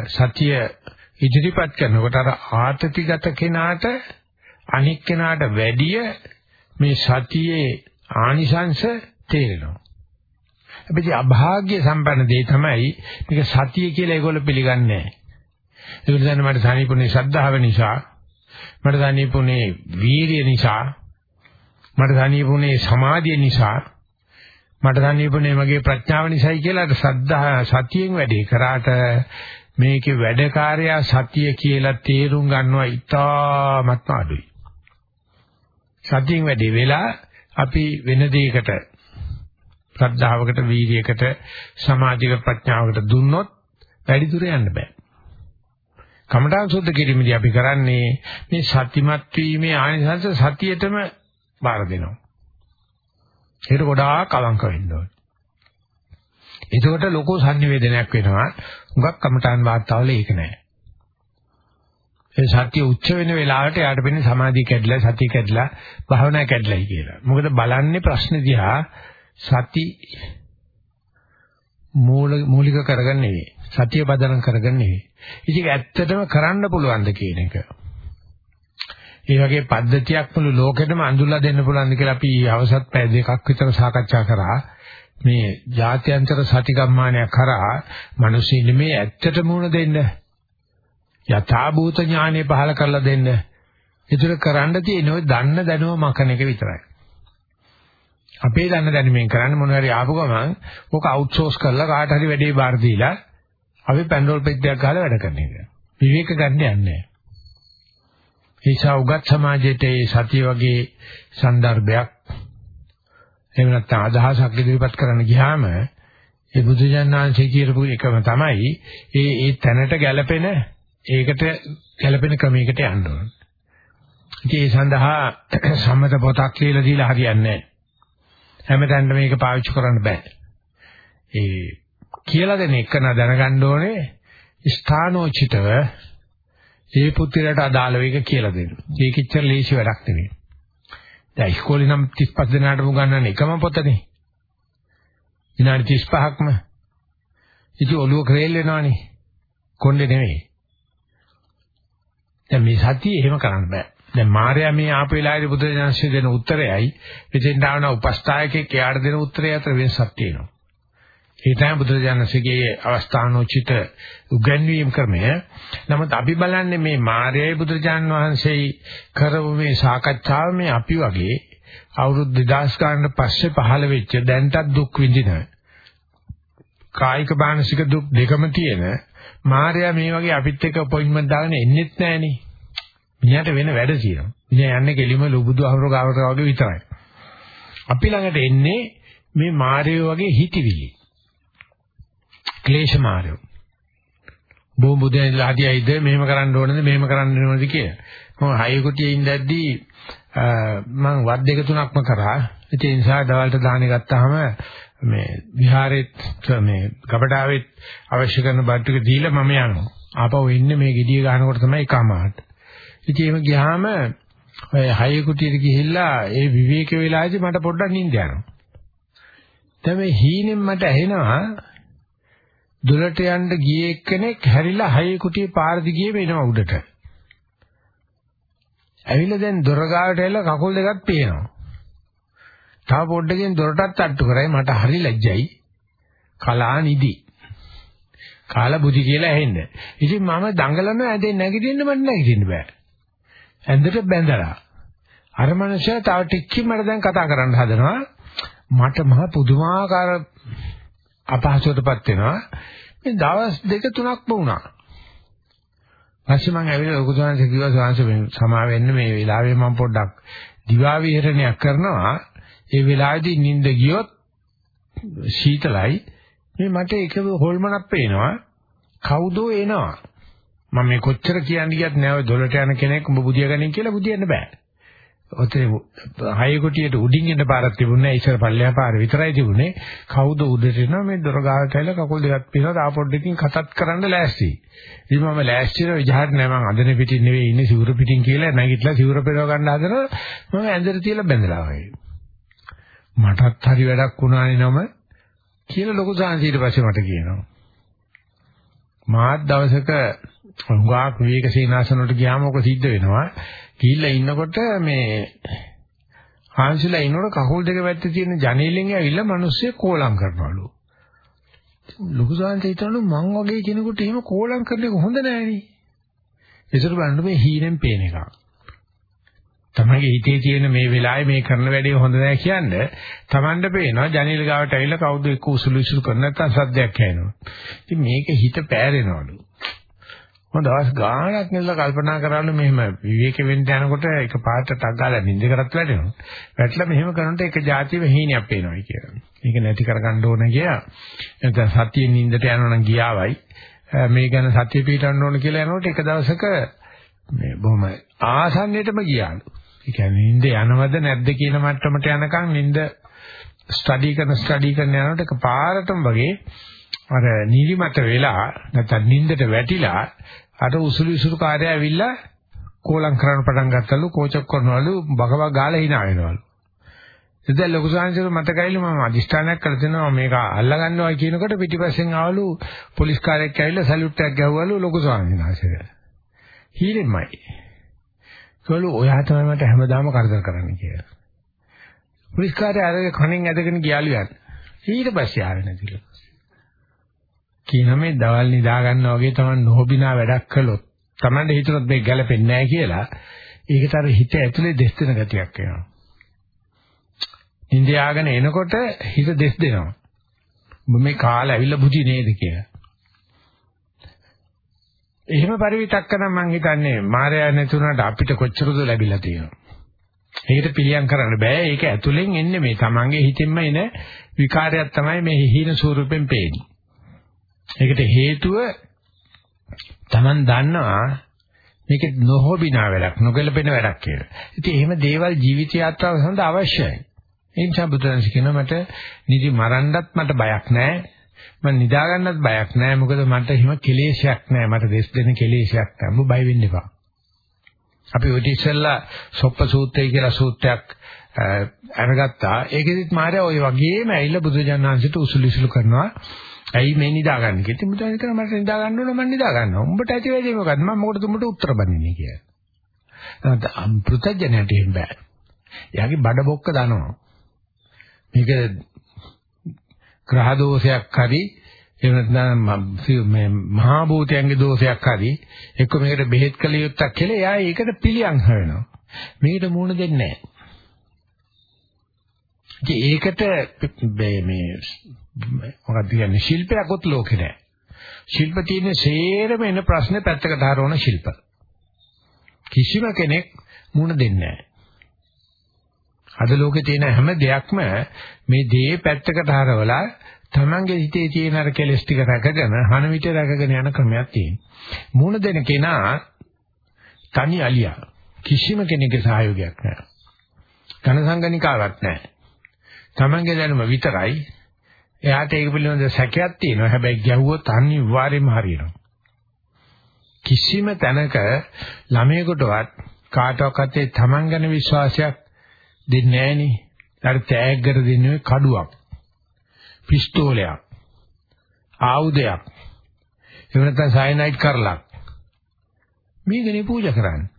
සත්‍ය ඉදිරිපත් කරනකොට අර ආතතිගත කෙනාට අනික් කෙනාට වැඩිය මේ සතියේ ආනිසංශ තේරෙනවා. හැබැයි අභාග්‍ය සම්පන්න දේ තමයි මේක සතිය කියලා ඒගොල්ලෝ පිළිගන්නේ නැහැ. ඒක නිසා මට සානිපුනේ ශ්‍රද්ධාව නිසා මට දැනීපුනේ වීරිය නිසා මට දැනීපුනේ සමාධිය නිසා මට සනීපනේ මගේ ප්‍රඥාව නිසායි කියලා සද්ධා සතියෙන් වැඩේ කරාට මේකේ වැඩකාරයා සතිය කියලා තේරුම් ගන්නවා ඉතාමත් අඩුයි. සතියෙන් වැඩේ වෙලා අපි වෙන දෙයකට ශ්‍රද්ධාවකට වීර්යයකට සමාධියකට ප්‍රඥාවකට දුන්නොත් වැඩි දුර යන්න බෑ. කමඨාන් සුද්ධ කිරීමේදී අපි කරන්නේ මේ සතිමත් වීමේ ආනිසංස සතියේටම බාර දෙනවා. ඒකට ගොඩාක් අලංක වෙන්න ඕනේ. එතකොට ලොකෝ සංනිවේදනයක් වෙනවා. හුඟක් කමඨාන් වාර්තාවල ඒක නෑ. ඒ සත්‍ය උච්ච වෙන වෙලාවට යාට වෙන්නේ සමාධිය කැඩිලා සතිය කැඩිලා භාවනා කැඩිලායි කියලා. මොකද බලන්නේ ප්‍රශ්න දිහා සති මූලික කරගන්න නෙවෙයි. සතිය බදනම් කරගන්න නෙවෙයි. ඉතින් ඇත්තටම කරන්න පුළුවන්ද කියන එක. ඒ වගේ පද්ධතියක් මුළු ලෝකෙටම අඳුල්ලා දෙන්න පුළුවන්ද කියලා අපි අවසත් පැය දෙකක් විතර සාකච්ඡා කරා. මේ ජාත්‍යන්තර සතිගම්මානයක් කරා මිනිස්සු ඉන්නේ ඇත්තට මුණ දෙන්න යථා භූත ඥානෙ පහල කරලා දෙන්න. ඒතර කරන්න තියෙන්නේ ඔය දන්න දැනුම මකන එක විතරයි. අපේ දන්න දැනුමෙන් කරන්න මොන හරි ආපු ගමන් ඕක අවුට්සෝස් කරලා කාට හරි වැඩේ බාර දීලා අපි පැන්ඩෝල් පෙට්ටියක් ගහලා වැඩ කරන එක. විවේක ගන්න යන්නේ. ඒසා උගත් සමාජයේ සතිය වගේ સંદર્ભයක් එහෙම නැත්නම් අදහසක් ඉදිරිපත් කරන්න ගියාම ඒ බුදුජානනාංශය කියපු එකම තමයි ඒ ඒ තැනට ගැළපෙන ඒකට ගැළපෙන ක්‍රමයකට යන්න ඕන. ඉතින් ඒ සඳහා සම්මත පොතක් කියලා දීලා හරියන්නේ නැහැ. හැමතැනම මේක පාවිච්චි කරන්න බෑ. ඒ කියලා දෙන එක න දැනගන්න ඕනේ ස්ථානෝචිතව ඒ පුත්‍රයාට අදාළ වේක කියලා දෙන්න. ඒක ඉච්චර ලේසි වැඩක් නෙවෙයි. දැන් ඉස්කෝලේ නම් 35 දෙනාටම උගන්වන්නේ එකම පොතනේ. විනාඩි 35ක්ම. ඉතින් ඔළුව ක්‍රේල් වෙනවනේ. කොණ්ඩේ නෙවෙයි. දැන් මේ සතිය එහෙම කරන්න බෑ. දැන් මාර්යා මේ ආපු වෙලාවේදී බුදුරජාණන්සේ දෙන උත්තරයයි මෙතෙන් ආවන උපස්ථායකෙක් එයාට දෙන උත්තරය අතර වෙනසක් තියෙනවා. ඒ තමයි බුදුරජාණන්සේගේ අවස්ථානෝචිත උගන්වීම් ක්‍රමය. නමුත් අපි බලන්නේ මේ මාර්යයි බුදුරජාණන් වහන්සේයි කරව මේ සාකච්ඡාව මේ අපි වගේ අවුරුදු 2000 ගානක් පස්සේ පහළ වෙච්ච දැන්ටත් දුක් විඳින කායික මානසික දුක් දෙකම තියෙන මාර්යා මේ වගේ අපිත් එක්ක අපොයින්ට්මන්ට් දාගෙන එන්නෙත් නැහනේ. මිනිහට වෙන වැඩ තියෙනවා. මිනිහා යන්නේ කෙලිම ලුබුදු අහවර ගාවට වගේ විතරයි. අපි ළඟට එන්නේ මේ මායය වගේ හිතවිලි. ක්ලේශ මායය. බොම්බුදේ ඉඳලා හදියිද මෙහෙම කරන්න ඕනද මෙහෙම කරන්න ඕනද කියලා. මම හය කුටියේ ඉඳද්දී මම වත් දෙක තුනක්ම කරා. ඒ නිසා දවල්ට දාහනේ ගත්තාම මේ විහාරෙත් මේ ගබඩාවෙත් අවශ්‍ය කරන බඩ ටික දීලා මම යනවා. ආපහු එන්නේ මේ gediya ගන්නකොට තමයි කමාට. ඉතින් එහෙම ගියාම ඔය හය කුටියට ගිහිල්ලා ඒ විවේක වෙලාවේදී මට පොඩ්ඩක් නිින්ද යනවා. දැන් මේ හීනෙන් මට ඇහෙනවා දුලට යන්න ගියේ එක්කෙනෙක් හැරිලා හය කුටියේ පාර දිගේ වෙනවා උඩට. ඇවිල්ලා දැන් දොර ගාවට ඇවිල්ලා කකුල් දෙකක් පේනවා. තව පොඩ්ඩකින් දොරටත් අට්ටු කරයි මට හරි ලැජ්ජයි. කලා නිදි. කාලා බුදි කියලා ඇහෙන්න. ඉතින් මම දඟලන ඇදෙන් නැගිටින්න මට නැගිටින්න බෑ. ඇඳට බැඳලා. අර මනුස්සයා තව ටිකකින් මට දැන් කතා කරන්න හදනවා. මට මහ පුදුමාකාර අපහසුතාවටපත් වෙනවා. මේ දවස් දෙක තුනක්ම වුණා. පස්සේ මම ඇවිල්ලා ලොකු සාංශ කිව්වා සාංශ සමා වෙන්න මේ වෙලාවේ මම පොඩ්ඩක් දිවා විහරණයක් කරනවා. ඒ වෙලාවේදී නිින්ද ගියොත් සීතලයි. මේ මට එක හොල්මනක් පේනවා. කවුදෝ එනවා. මම මේ කොච්චර කියන්නේ කියත් නෑ ඔය දොලට යන කෙනෙක් උඹ බුදියා ගනින් කියලා බුදියන්න බෑ. ඔතේ හය කොටියට උඩින් එන්න පාරක් තිබුණේ ඉස්සර පල්ලෙහා පාර විතරයි තිබුණේ. කවුද උඩට එනවා මේ දොර ගාවට ඇවිල්ලා කකුල් දෙකක් පිරලා තාපොඩ්ඩකින් කතත් කරන්න ලෑස්ති. ඉතින් මම ලෑස්තිව විජහට නෑ මං අදනේ පිටින් නෙවෙයි ඉන්නේ සිවුර පිටින් කියලා නැගිටලා සිවුර පෙරව ගන්න හදනවා. මම ඇඳට තියලා බැඳලා වගේ. මටත් හරි වැඩක් වුණානේ නම කියලා ලොකු සාංශීට පස්සේ මට කියනවා. මාත් දවසක හුඟක් විවේක සීනාසන වලට ගියාම ඔක සිද්ධ වෙනවා. ගිහිල්ලා ඉන්නකොට මේ හාන්සිලා ඉන්නකොට කකුල් දෙක පැත්තේ තියෙන ජනේලෙන් ඇවිල්ලා මිනිස්සු කෝලම් කරනවලු. ලොකු සාන්ත හිතනලු මං වගේ කෙනෙකුට එහෙම කෝලම් කරන එක හොඳ නෑනේ. ඒසර බලන්න මේ හීනෙන් පේන එක. තමන්ගේ හිතේ තියෙන මේ වෙලාවේ මේ කරන වැඩේ හොඳ නැහැ කියන්නේ තමන්ට පේනවා ජනේල ගාවට ඇවිල්ලා කවුද එක්ක උසුළු උසුළු කරන නැත්නම් සද්දයක් ඇහෙනවා. ඉතින් මේක හිත පෑරෙනවලු. මොකද දවස් ගාණක් ඉඳලා කල්පනා කරාලු මෙහෙම විවේක වෙන්න යනකොට එක පාට ටක් ගාලා නිින්ද කරත් වැටෙනවා. වැටලා මෙහෙම කරනකොට එක જાතිය හීනයක් පේනවා කියලා. මේක නැති කරගන්න ඕන කියලා. නැත්නම් සතියේ නිින්දට යනවා නම් ගියාවයි. මේ ගැන සතිය පිටවන්න ඕන කියලා යනකොට එක දවසක මේ බොහොම ආසන්නයටම ගියාලු. ඒ කියන්නේ නිින්ද යනවද නැද්ද කියන මට්ටමට යනකම් නිින්ද ස්ටඩි කරන ස්ටඩි කරන යනකොට එක පාරටම වගේ අර නිදිමත වෙලා නැත්නම් නිින්දට වැටිලා අර උසුළු උසුළු කාර්යය ඇවිල්ලා කෝලම් කරන්න පටන් ගත්තලු කෝචක් කරනවලු බකබක් ගාලා hina වෙනවලු. ඉතින් ලොකු සාංශක මතකයිලු මම අදිෂ්ඨානයක් කරලා තිනවා මේක අල්ලා ගන්නවා කියනකොට පිටිපස්සෙන් ආවලු පොලිස් කාර්යයක් ඇවිල්ලා සැලුට් එකක් ගැහුවලු ලොකු සාංශනාශයට. හීනෙමයි. කළු ඔයා තමයි මට හැමදාම කරදර කරන්නේ කියලා. පොලිස් කාර්යය අරගෙන කණෙන් ඇදගෙන ගියාලු යන්න. ඊට පස්සේ ආවේ නැතිලු. කියන මේ දවල් නිදා ගන්නවා වගේ තමයි නොහොබිනා වැඩක් කළොත් Tamande හිතුනොත් මේක ගැලපෙන්නේ නැහැ කියලා ඒකට අර හිත ඇතුලේ දෙස් දෙන ගතියක් එනවා. ඉන්දියාගෙන එනකොට හිත දෙස් දෙනවා. මේ කාලේ ඇවිල්ලා බුදි නේද කියලා. එහෙම පරිවිතක් කරන මං හිතන්නේ මායя නැතුණාට අපිට කොච්චරද ලැබිලා තියෙනවා. ඒකට පිළියම් කරන්න බෑ. ඒක ඇතුලෙන් එන්නේ මේ තමන්ගේ හිතින්ම එන විකාරයක් තමයි මේ හිහින ස්වරූපෙන් පේන්නේ. ඒකට හේතුව Taman දන්නවා මේක නොහොබිනා වැඩක් නොගැලපෙන වැඩක් කියලා. ඉතින් එහෙම දේවල් ජීවිත යාත්‍රාව සඳහා අවශ්‍යයි. ඒ නිසා බුදුරජාණන් කියනවා මට නිදි මරන්නත් මට බයක් නැහැ. මම නිදා ගන්නත් බයක් නැහැ. මොකද මට හිම කෙලේශයක් නැහැ. මට දෙස් දෙන කෙලේශයක් නැහැ. ඔබ බය වෙන්න එපා. අපි ඔය ඉතිසල්ලා සොප්ප සූත්‍රය කියලා සූත්‍රයක් අරගත්තා. ඒකෙදිත් මාර්යා ওই වගේම ඇවිල්ලා බුදුරජාණන් වහන්සේට උසුලිසුලු කරනවා. ඇයි මේ නිදා ගන්න කිව්වේ? මුදල් කරා මට නිදා ගන්න ඕන මම නිදා ගන්නවා. උඹට ඇති වෙන්නේ මොකද්ද? මම මොකටද උඹට උත්තර බඳින්නේ කියලා. නැත්නම් පෘතජනයට එහෙම බෑ. එයාගේ බඩ බොක්ක දනවා. මේක ග්‍රහ දෝෂයක් හරි එහෙම නැත්නම් මේ මහා භූතයන්ගේ දෝෂයක් හරි එක්ක මේකට බෙහෙත් කළ යුත්තක් කියලා එයා ඒකට පිළියම් හොයනවා. මේකට මූණ දෙන්නේ නැහැ. ඒකට මේ මොකක්ද කියන්නේ ශිල්පයක්වත් ලෝකේ නැහැ. ශිල්ප තියෙන සේරම එන ප්‍රශ්නේ පැත්තකට හරවන ශිල්ප. කිසිම කෙනෙක් මුණ දෙන්නේ නැහැ. අද ලෝකේ තියෙන හැම දෙයක්ම මේ දේ පැත්තකට හරවලා තමන්ගේ හිතේ තියෙන අර කෙලස් ටික රැකගෙන හන විට රැකගෙන යන ක්‍රමයක් තියෙනවා. මුණ දෙන කෙනා තනි අලියා. කිසිම කෙනෙකුගේ සහයෝගයක් නැහැ. ඝන සංගණිකාවක් නැහැ. තමන්ගේ දැනුම විතරයි එයාට ඒක පිළිබඳ සැකයක් තියෙනවා. හැබැයි ගැහුවොත් අනිවාර්යයෙන්ම හරියනවා. කිසිම තැනක ළමයෙකුටවත් කාටවත් තමන් ගැන විශ්වාසයක් දෙන්නේ නැහෙනි. අර තෑග්ගට දෙන්නේ කඩුවක්. පිස්තෝලයක්. ආයුධයක්. එහෙම නැත්නම් සයනයිඩ් කරලක්. මේකනේ පූජා කරන්නේ.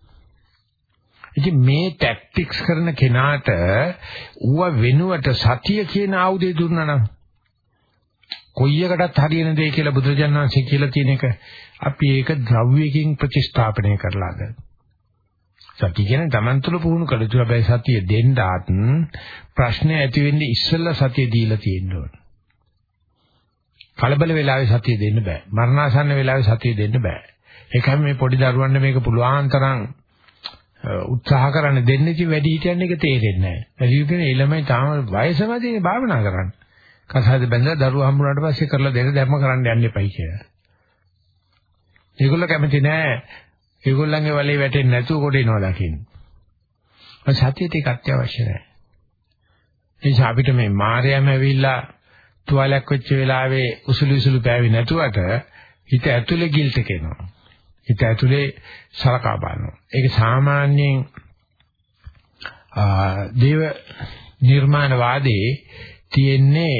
ඉතින් මේ ටැක්ටික්ස් කරන කෙනාට ඌව වෙනුවට සතිය කියන ආයුධය දුන්නා නම් කොයි එකටත් හරියන දෙය කියලා බුදුරජාණන් වහන්සේ කියලා තියෙන එක අපි ඒක ද්‍රව්‍යකින් ප්‍රතිස්ථාපනය කරලාද සතිය කියන්නේ Taman තුල පුහුණු කළ යුතු හැබැයි සතිය දෙන්නත් ප්‍රශ්නේ ඇති වෙන්නේ ඉස්සෙල්ලා සතිය දීලා තියෙන්න ඕන කලබල වෙලාවේ සතිය දෙන්න බෑ මරණාසන්න වෙලාවේ සතිය දෙන්න බෑ ඒකම මේ පොඩි දරුවන්ට මේක පුළුවන් තරම් උත්සාහ කරන්න දෙන්නේ කි වැඩි හිටියන් එක තේරෙන්නේ නැහැ. වැඩි හිටියනේ ළමයි තාම වයසමදීනේ භාවනා කරන්නේ. කසාද බැඳලා දරුවා හම්බුනාට පස්සේ කරලා දෙන්න ධර්ම කරන්න යන්න එපයි කියලා. ඒගොල්ලෝ කැමති නෑ. ඒගොල්ලන්ගේ වලේ වැටෙන්නේ නැතුව කොට එනවා දකින්න. සතියට ඒක අත්‍යවශ්‍ය නෑ. ඒ නිසා අපිට මේ මායයම ඇවිල්ලා තුවාලයක් වෙච්ච වෙලාවේ උසුළු උසුළු පෑවි නැතුවට හිත ඇතුලේ ගිල්ට කෙනවා. හිත ඇතුලේ සලකා බලනවා. ඒක සාමාන්‍යයෙන් දේව නිර්මාණ වාදයේ තියෙන්නේ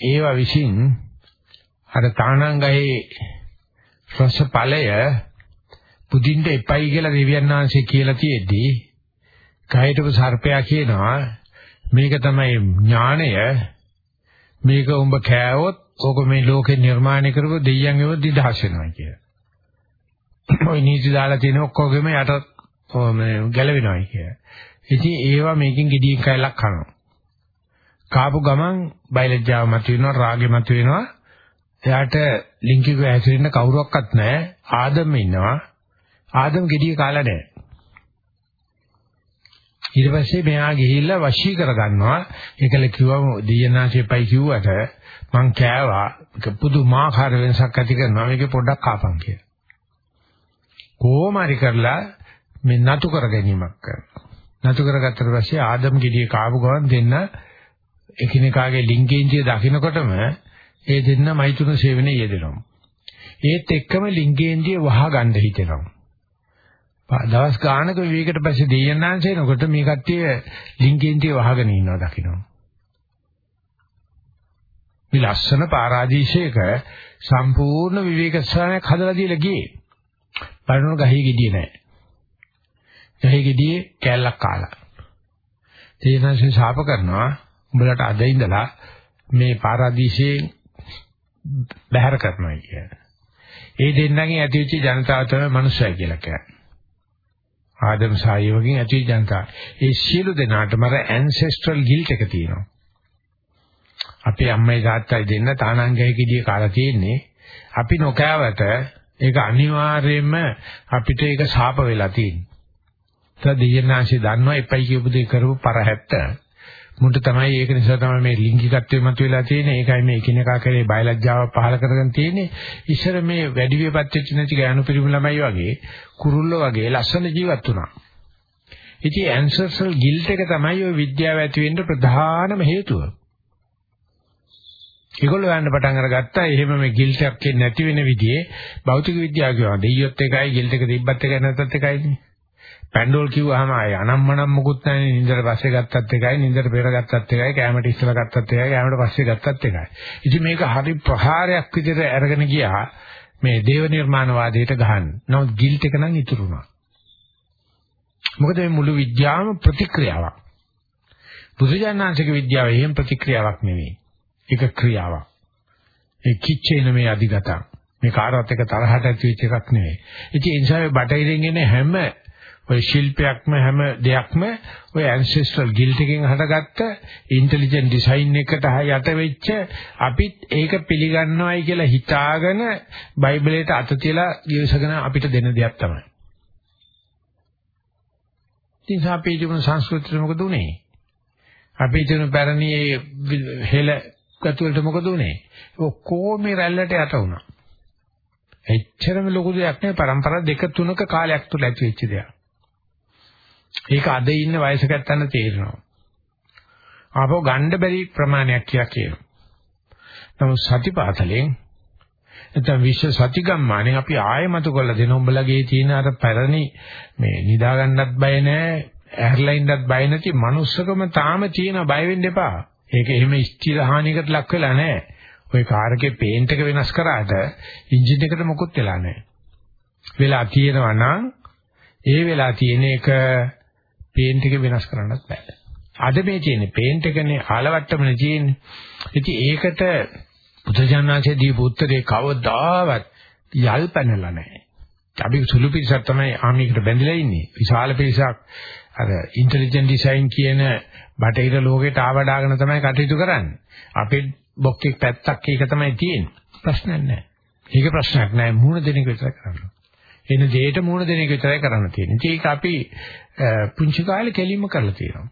ඒවා විසින් අර තානංගයේ රසඵලය පුදින්ට එපයි කියලා දෙවියන් වහන්සේ කියලා තියෙද්දී කයටපු සර්පයා කියනවා මේක තමයි ඥාණය මේක උඹ කෑවොත් ඕක මේ ලෝකේ නිර්මාණය කරපු දෙයියන් ඒව දිදහස් වෙනවා කියලා. ওই නීති දාලා තියෙන ඔක්කොගෙම යට මේ ගැලවෙනවයි කිය. ඉතින් ඒවා මේකෙන් gediyen කැලක් කනවා. කාපු ගමන් බයලජ්ජාව මතුවෙනවා රාගෙ මතුවෙනවා. එයාට ලිංගිකව ඇසිරෙන්න කවුරක්වත් නැහැ. ආදම ඉන්නවා. ආදම gediye කාලා නැහැ. ඊට පස්සේ මෙයා ගිහිල්ලා වශී කරගන්නවා. ඒකල කිව්වම දෙයනාචේපයි කිව්වට මං කෑවා. පුදුමාකාර වෙනසක් ඇති කරනවා. මේකේ පොඩ්ඩක් කාපන් කියලා. කොහොම හරි කරලා මේ නතු කර ගැනීමක් කරනවා. නතු කරගත්තට පස්සේ ආදම් ගෙඩිය කාපු ගමන් දෙන්න එකිනෙකාගේ ලිංගේන්ද්‍රිය දකින්නකොටම ඒ දෙන්න මෛතුන සේවනයේ යෙදෙනවා. ඒත් එක්කම ලිංගේන්ද්‍රිය වහ ගන්න හිතෙනවා. දවස් ගානක විවේකයට පස්සේ දෙයයන්ාංශ එනකොට මේ කට්ටිය ලිංගේන්ද්‍රිය වහගෙන ඉන්නවා දකින්න. මේ ලස්සන පාරාදීශයක සම්පූර්ණ විවේක ස්ථානයක් හදලා දීලා ගියේ. බලනකොට ගහේ ගෙඩිය නැහැ. ගහේ ගෙඩියේ කෑල්ලක් කාලා. තේනන්සේ ශාප කරනවා උඹලට අද ඉඳලා මේ පාරාදීසයෙන් බැහැර කරනවා කියන්නේ. ඒ දෙන්නගෙන් ඇතිවෙච්ච ජනතාව තමයි මනුස්සය කියලා කියන්නේ. ආදම් සායවකින් ඇතිවෙච්ච ජනතාව. ඒ සියලු දෙනාටම අර ඇන්සෙස්ට්‍රල් ගිල්ට් එක තියෙනවා. අපේ අම්මයි තාත්තයි දෙන්න තානංගය කිඩිය කාලා තියෙන්නේ. අපි නොකෑවට ඒක අනිවාර්යයෙන්ම අපිට ඒක ශාප වෙලා තියෙනවා. තද දෙයනාංශي දන්නවා එපයි කියපු දේ කරපු පරහැත්ත. මුන්ට තමයි ඒක නිසා තමයි මේ ලිංගිකත්වය මතුවලා තියෙන්නේ. ඒකයි මේ එකිනෙකා කරේ බයලජ්ජාව පහල කරගෙන තියෙන්නේ. ඉස්සර මේ වැඩි වියපත් වෙච්ච නැති ගෑනු පිරිමි ළමයි වගේ කුරුල්ලෝ වගේ ලස්සන ජීවත් වුණා. ඉතින් ඇන්සර්සල් ගිල්ට් එක තමයි ඔය විද්‍යාව ඇති වෙන්න ප්‍රධානම හේතුව. ඒගොල්ලෝ යන්න පටන් අරගත්තා. එහෙම මේ ගිල්ට් එකක් නැති වෙන විදිහේ භෞතික විද්‍යාව කියනවා. දෙයියොත් එකයි ගිල්ට් එක තිබ්බත් එකයි නැත්ත් එකයිනේ. පැන්ඩෝල් කිව්වහම ආය අනම්මනම් මොකුත් නැහැ. නින්දට පස්සේ ගත්තත් එකයි, නින්දට පෙර ගත්තත් එකයි, කැමරට ඉස්සලා ගත්තත් එකයි, කැමරට පස්සේ ගත්තත් එකයි. ඉතින් මේක හරි ප්‍රහාරයක් විදිහට අරගෙන ගියා මේ දේව නිර්මාණවාදයට ගහන්න. නමුත් ගිල්ට් එක නම් ඉතුරු වුණා. මොකද මේ මුළු විද්‍යාවම ප්‍රතික්‍රියාවක්. බුදුජානනාංශික විද්‍යාව එහෙම ප්‍රතික්‍රියාවක් නෙවෙයි. ඒක ක්‍රියාවක්. ඒ කිච්චේන මේ අධිගත. මේ කාටවත් එක තරහට ඇති වෙච්ච එකක් නෙවෙයි. ඉතින් ඒ නිසා බටහිරින් එන හැම ඔය ශිල්පයක්ම හැම දෙයක්ම ඔය ඇන්සෙස්ට්‍රල් ගිල්ට් එකෙන් හටගත්ත ඉන්ටෙලිජන්ට් ඩිසයින් එකට යට වෙච්ච අපිත් ඒක පිළිගන්නවයි කියලා හිතාගෙන බයිබලයට අත තියලා ගිවිසගෙන අපිට දෙන දෙයක් තමයි. ඉතින් අපේ ජීවන සංස්කෘතිය මොකද උනේ? අපේ ජීවන පැරණි හෙල ගතුවලට මොකද උනේ? ඔක්කොම මේ රැල්ලට යට වුණා. එච්චරම ලොකු දෙයක් නෙවෙයි પરම්පරා දෙක තුනක කාලයක් තුල ඇති වෙච්ච දෙයක්. ඒක අද ඉන්න වයසකටත් තේරෙනවා. ආපහු ගන්න බැරි ප්‍රමාණයක් කියලා කියනවා. නමුත් සතිපාසලෙන් නැත්නම් විශ්ව සතිගම්මානේ අපි ආයෙමතු කරලා දෙන උඹලගේ තියෙන අර පැරණි මේ නිදා ගන්නත් බය නැහැ, ඇහැරලා ඉන්නත් බය නැති manussකම තාම තියෙන බය වෙන්න එපා. ඒක එහෙම ස්ථිර හානියකට ලක් වෙලා නැහැ. ওই කාර් එකේ පේන්ට් එක වෙනස් කරාට එන්ජින් එකට මොකුත් වෙලා නැහැ. වෙලා තියෙනවා නම් ඒ වෙලා තියෙන එක පේන්ට් එක වෙනස් කරන්නත් බෑ. අද මේ තියෙන්නේ පේන්ට් එකනේ ආලවට්ටමනේ තියෙන්නේ. ඉතින් ඒකට බුදුජානනාංශයේ දීපු උත්තරේ කවදාවත් යල් පැනලා නැහැ. අපි සුළු පිරිසක් තමයි ආමිකට බැඳලා ඉන්නේ. විශාල පිරිසක් අර ඉන්ටෙලිජන්ට් ඩිසයින් කියන බටහිර ලෝකයට ආවඩාගෙන තමයි කටයුතු කරන්නේ. අපේ බොක්කේ පැත්තක් ඒක තමයි තියෙන්නේ. ප්‍රශ්නයක් නැහැ. ඒක ප්‍රශ්නයක් නැහැ. මූණ දෙන එක විතර කරන්න. එන දෙයට මූණ දෙන එක විතරයි කරන්න තියෙන්නේ. ඒක අපි පුංචි කාලේ කෙලින්ම කරලා තියෙනවා.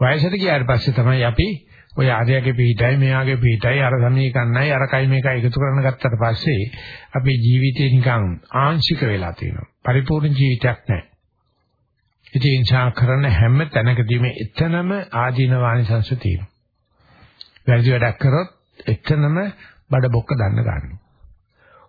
වයසට ගියාට පස්සේ තමයි අපි ඔය ආර්යගේ පිටයි මෙයාගේ පිටයි අර සමීකරණයි අර කයි මේකයි එකතු කරන ගත්තට පස්සේ අපේ ජීවිතේ නිකන් ආංශික වෙලා තියෙනවා. පරිපූර්ණ ජීවිතයක් නැහැ. ඉතින් ඡා කරන හැම තැනකදීම එතනම ආදීන වානිසංශ තියෙනවා. වැරදි වැඩක් කරොත් එතනම බඩ බොක්ක දන්න ගන්නවා.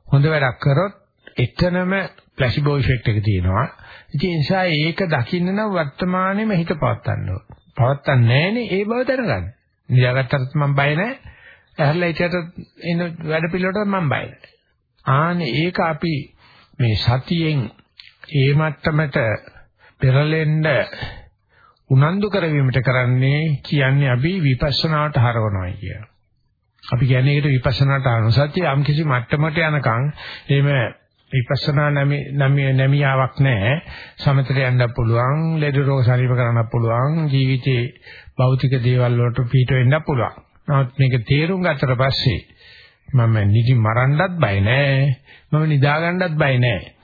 හොඳ වැඩක් කරොත් එතනම ප්ලාසිබෝ ඉෆෙක්ට් එක තියෙනවා. ඉතින් ඒ නිසා ඒක දකින්න නම් වර්තමානයේම හිත පවත්වන්න ඕන. පවත්වන්නේ නැහනේ ඒ බව දැනගන්න. නිදාගත්තට මම බය නැහැ. ඇහැරලා ඉතියට එන වැඩ පිළිවෙලට මම බය නැහැ. ආනේ ඒක අපි මේ සතියෙන් ඒ මට්ටමට පෙරලෙන්න උනන්දු කරවීමට කරන්නේ කියන්නේ අපි විපස්සනාවට හරවනවා කියන. අපි කියන්නේ ඒකට විපස්සනාට අනුසත්‍ය යම් කිසි මට්ටමකට යනකම් එහෙම විපස්සනා නැමියාවක් නැහැ. සමතට යන්න පුළුවන්, ලෙඩ රෝග ශරීර කරන්න පුළුවන්, ජීවිතේ භෞතික දේවල් වලට පිට වෙන්න පුළුවන්. නමුත් මේක තේරුම් ගත්තට පස්සේ මම නිදි මරන්නත් බය නැහැ. මම නිදාගන්නත් බය නැහැ.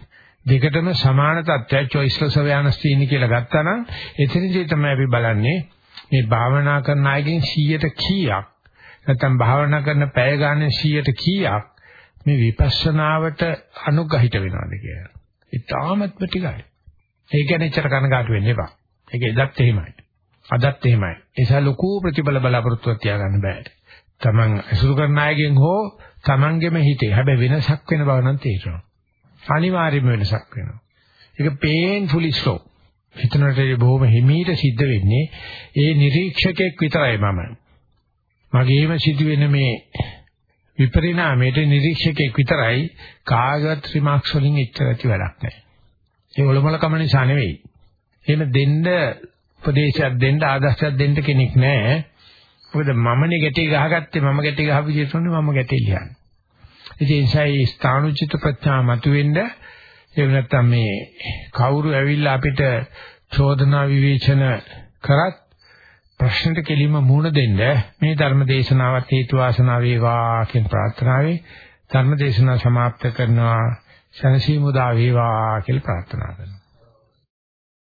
දෙකටම සමාන තත්ත්වයක් choiceless awareness තියෙන කියලා ගත්තා නම් එතනදී තමයි අපි බලන්නේ මේ භාවනා කරන අයගෙන් 100ට කීයක් නැත්නම් භාවනා කරන පැය ගානේ 100ට කීයක් මේ විපස්සනාවට අනුග්‍රහිත වෙනවද කියලා. ඉතාමත්ම ටිකයි. ඒ කියන්නේ එච්චර කනගාටු වෙන්න එපා. ඒක එදත් එහෙමයි. අදත් එහෙමයි. ඒ නිසා ලොකු ප්‍රතිබල බලාපොරොත්තුවක් තියාගන්න බෑ. Taman අසුරු කරන අයගෙන් හෝ Tamanගෙම හිතේ හැබැයි වෙනසක් වෙන බව නම් තේරෙනවා. අනිවාර්යයෙන්ම වෙනසක් වෙනවා. ඒක painfully slow. හිතනට බොහොම හිමීට සිද්ධ වෙන්නේ ඒ නිරීක්ෂකෙක් විතරයි මම. මගේම සිදුවෙන මේ විපරිණාමයේ නිරීක්ෂකෙක් විතරයි කාගවත් රිමාක්ස් වලින් එච්චර ඇති වැඩක් නැහැ. ඒ ඔලොමල කම නිසා නෙවෙයි. එහෙම දෙන්න උපදේශයක් දෙන්න ආදර්ශයක් දෙන්න කෙනෙක් නැහැ. මොකද මමනේ ගැටේ ගහගත්තේ මම ගැටේ ගහපු විදිහට මම ගැටේ ලියන්නේ. ඒ නිසා මේ ස්ථානුචිත ප්‍රඥා මතුවෙන්න එහෙම නැත්නම් මේ කවුරු ඇවිල්ලා අපිට චෝදනා විවේචන කරත් ප්‍රශ්නට කෙලින්ම මුහුණ දෙන්න මේ ධර්ම දේශනාවත් හේතු වාසනා වේවා කියන ප්‍රාර්ථනාවෙන් ධර්ම දේශනාව સમાપ્ત කරනවා ශනසීමුදා වේවා කියලා ප්‍රාර්ථනා කරනවා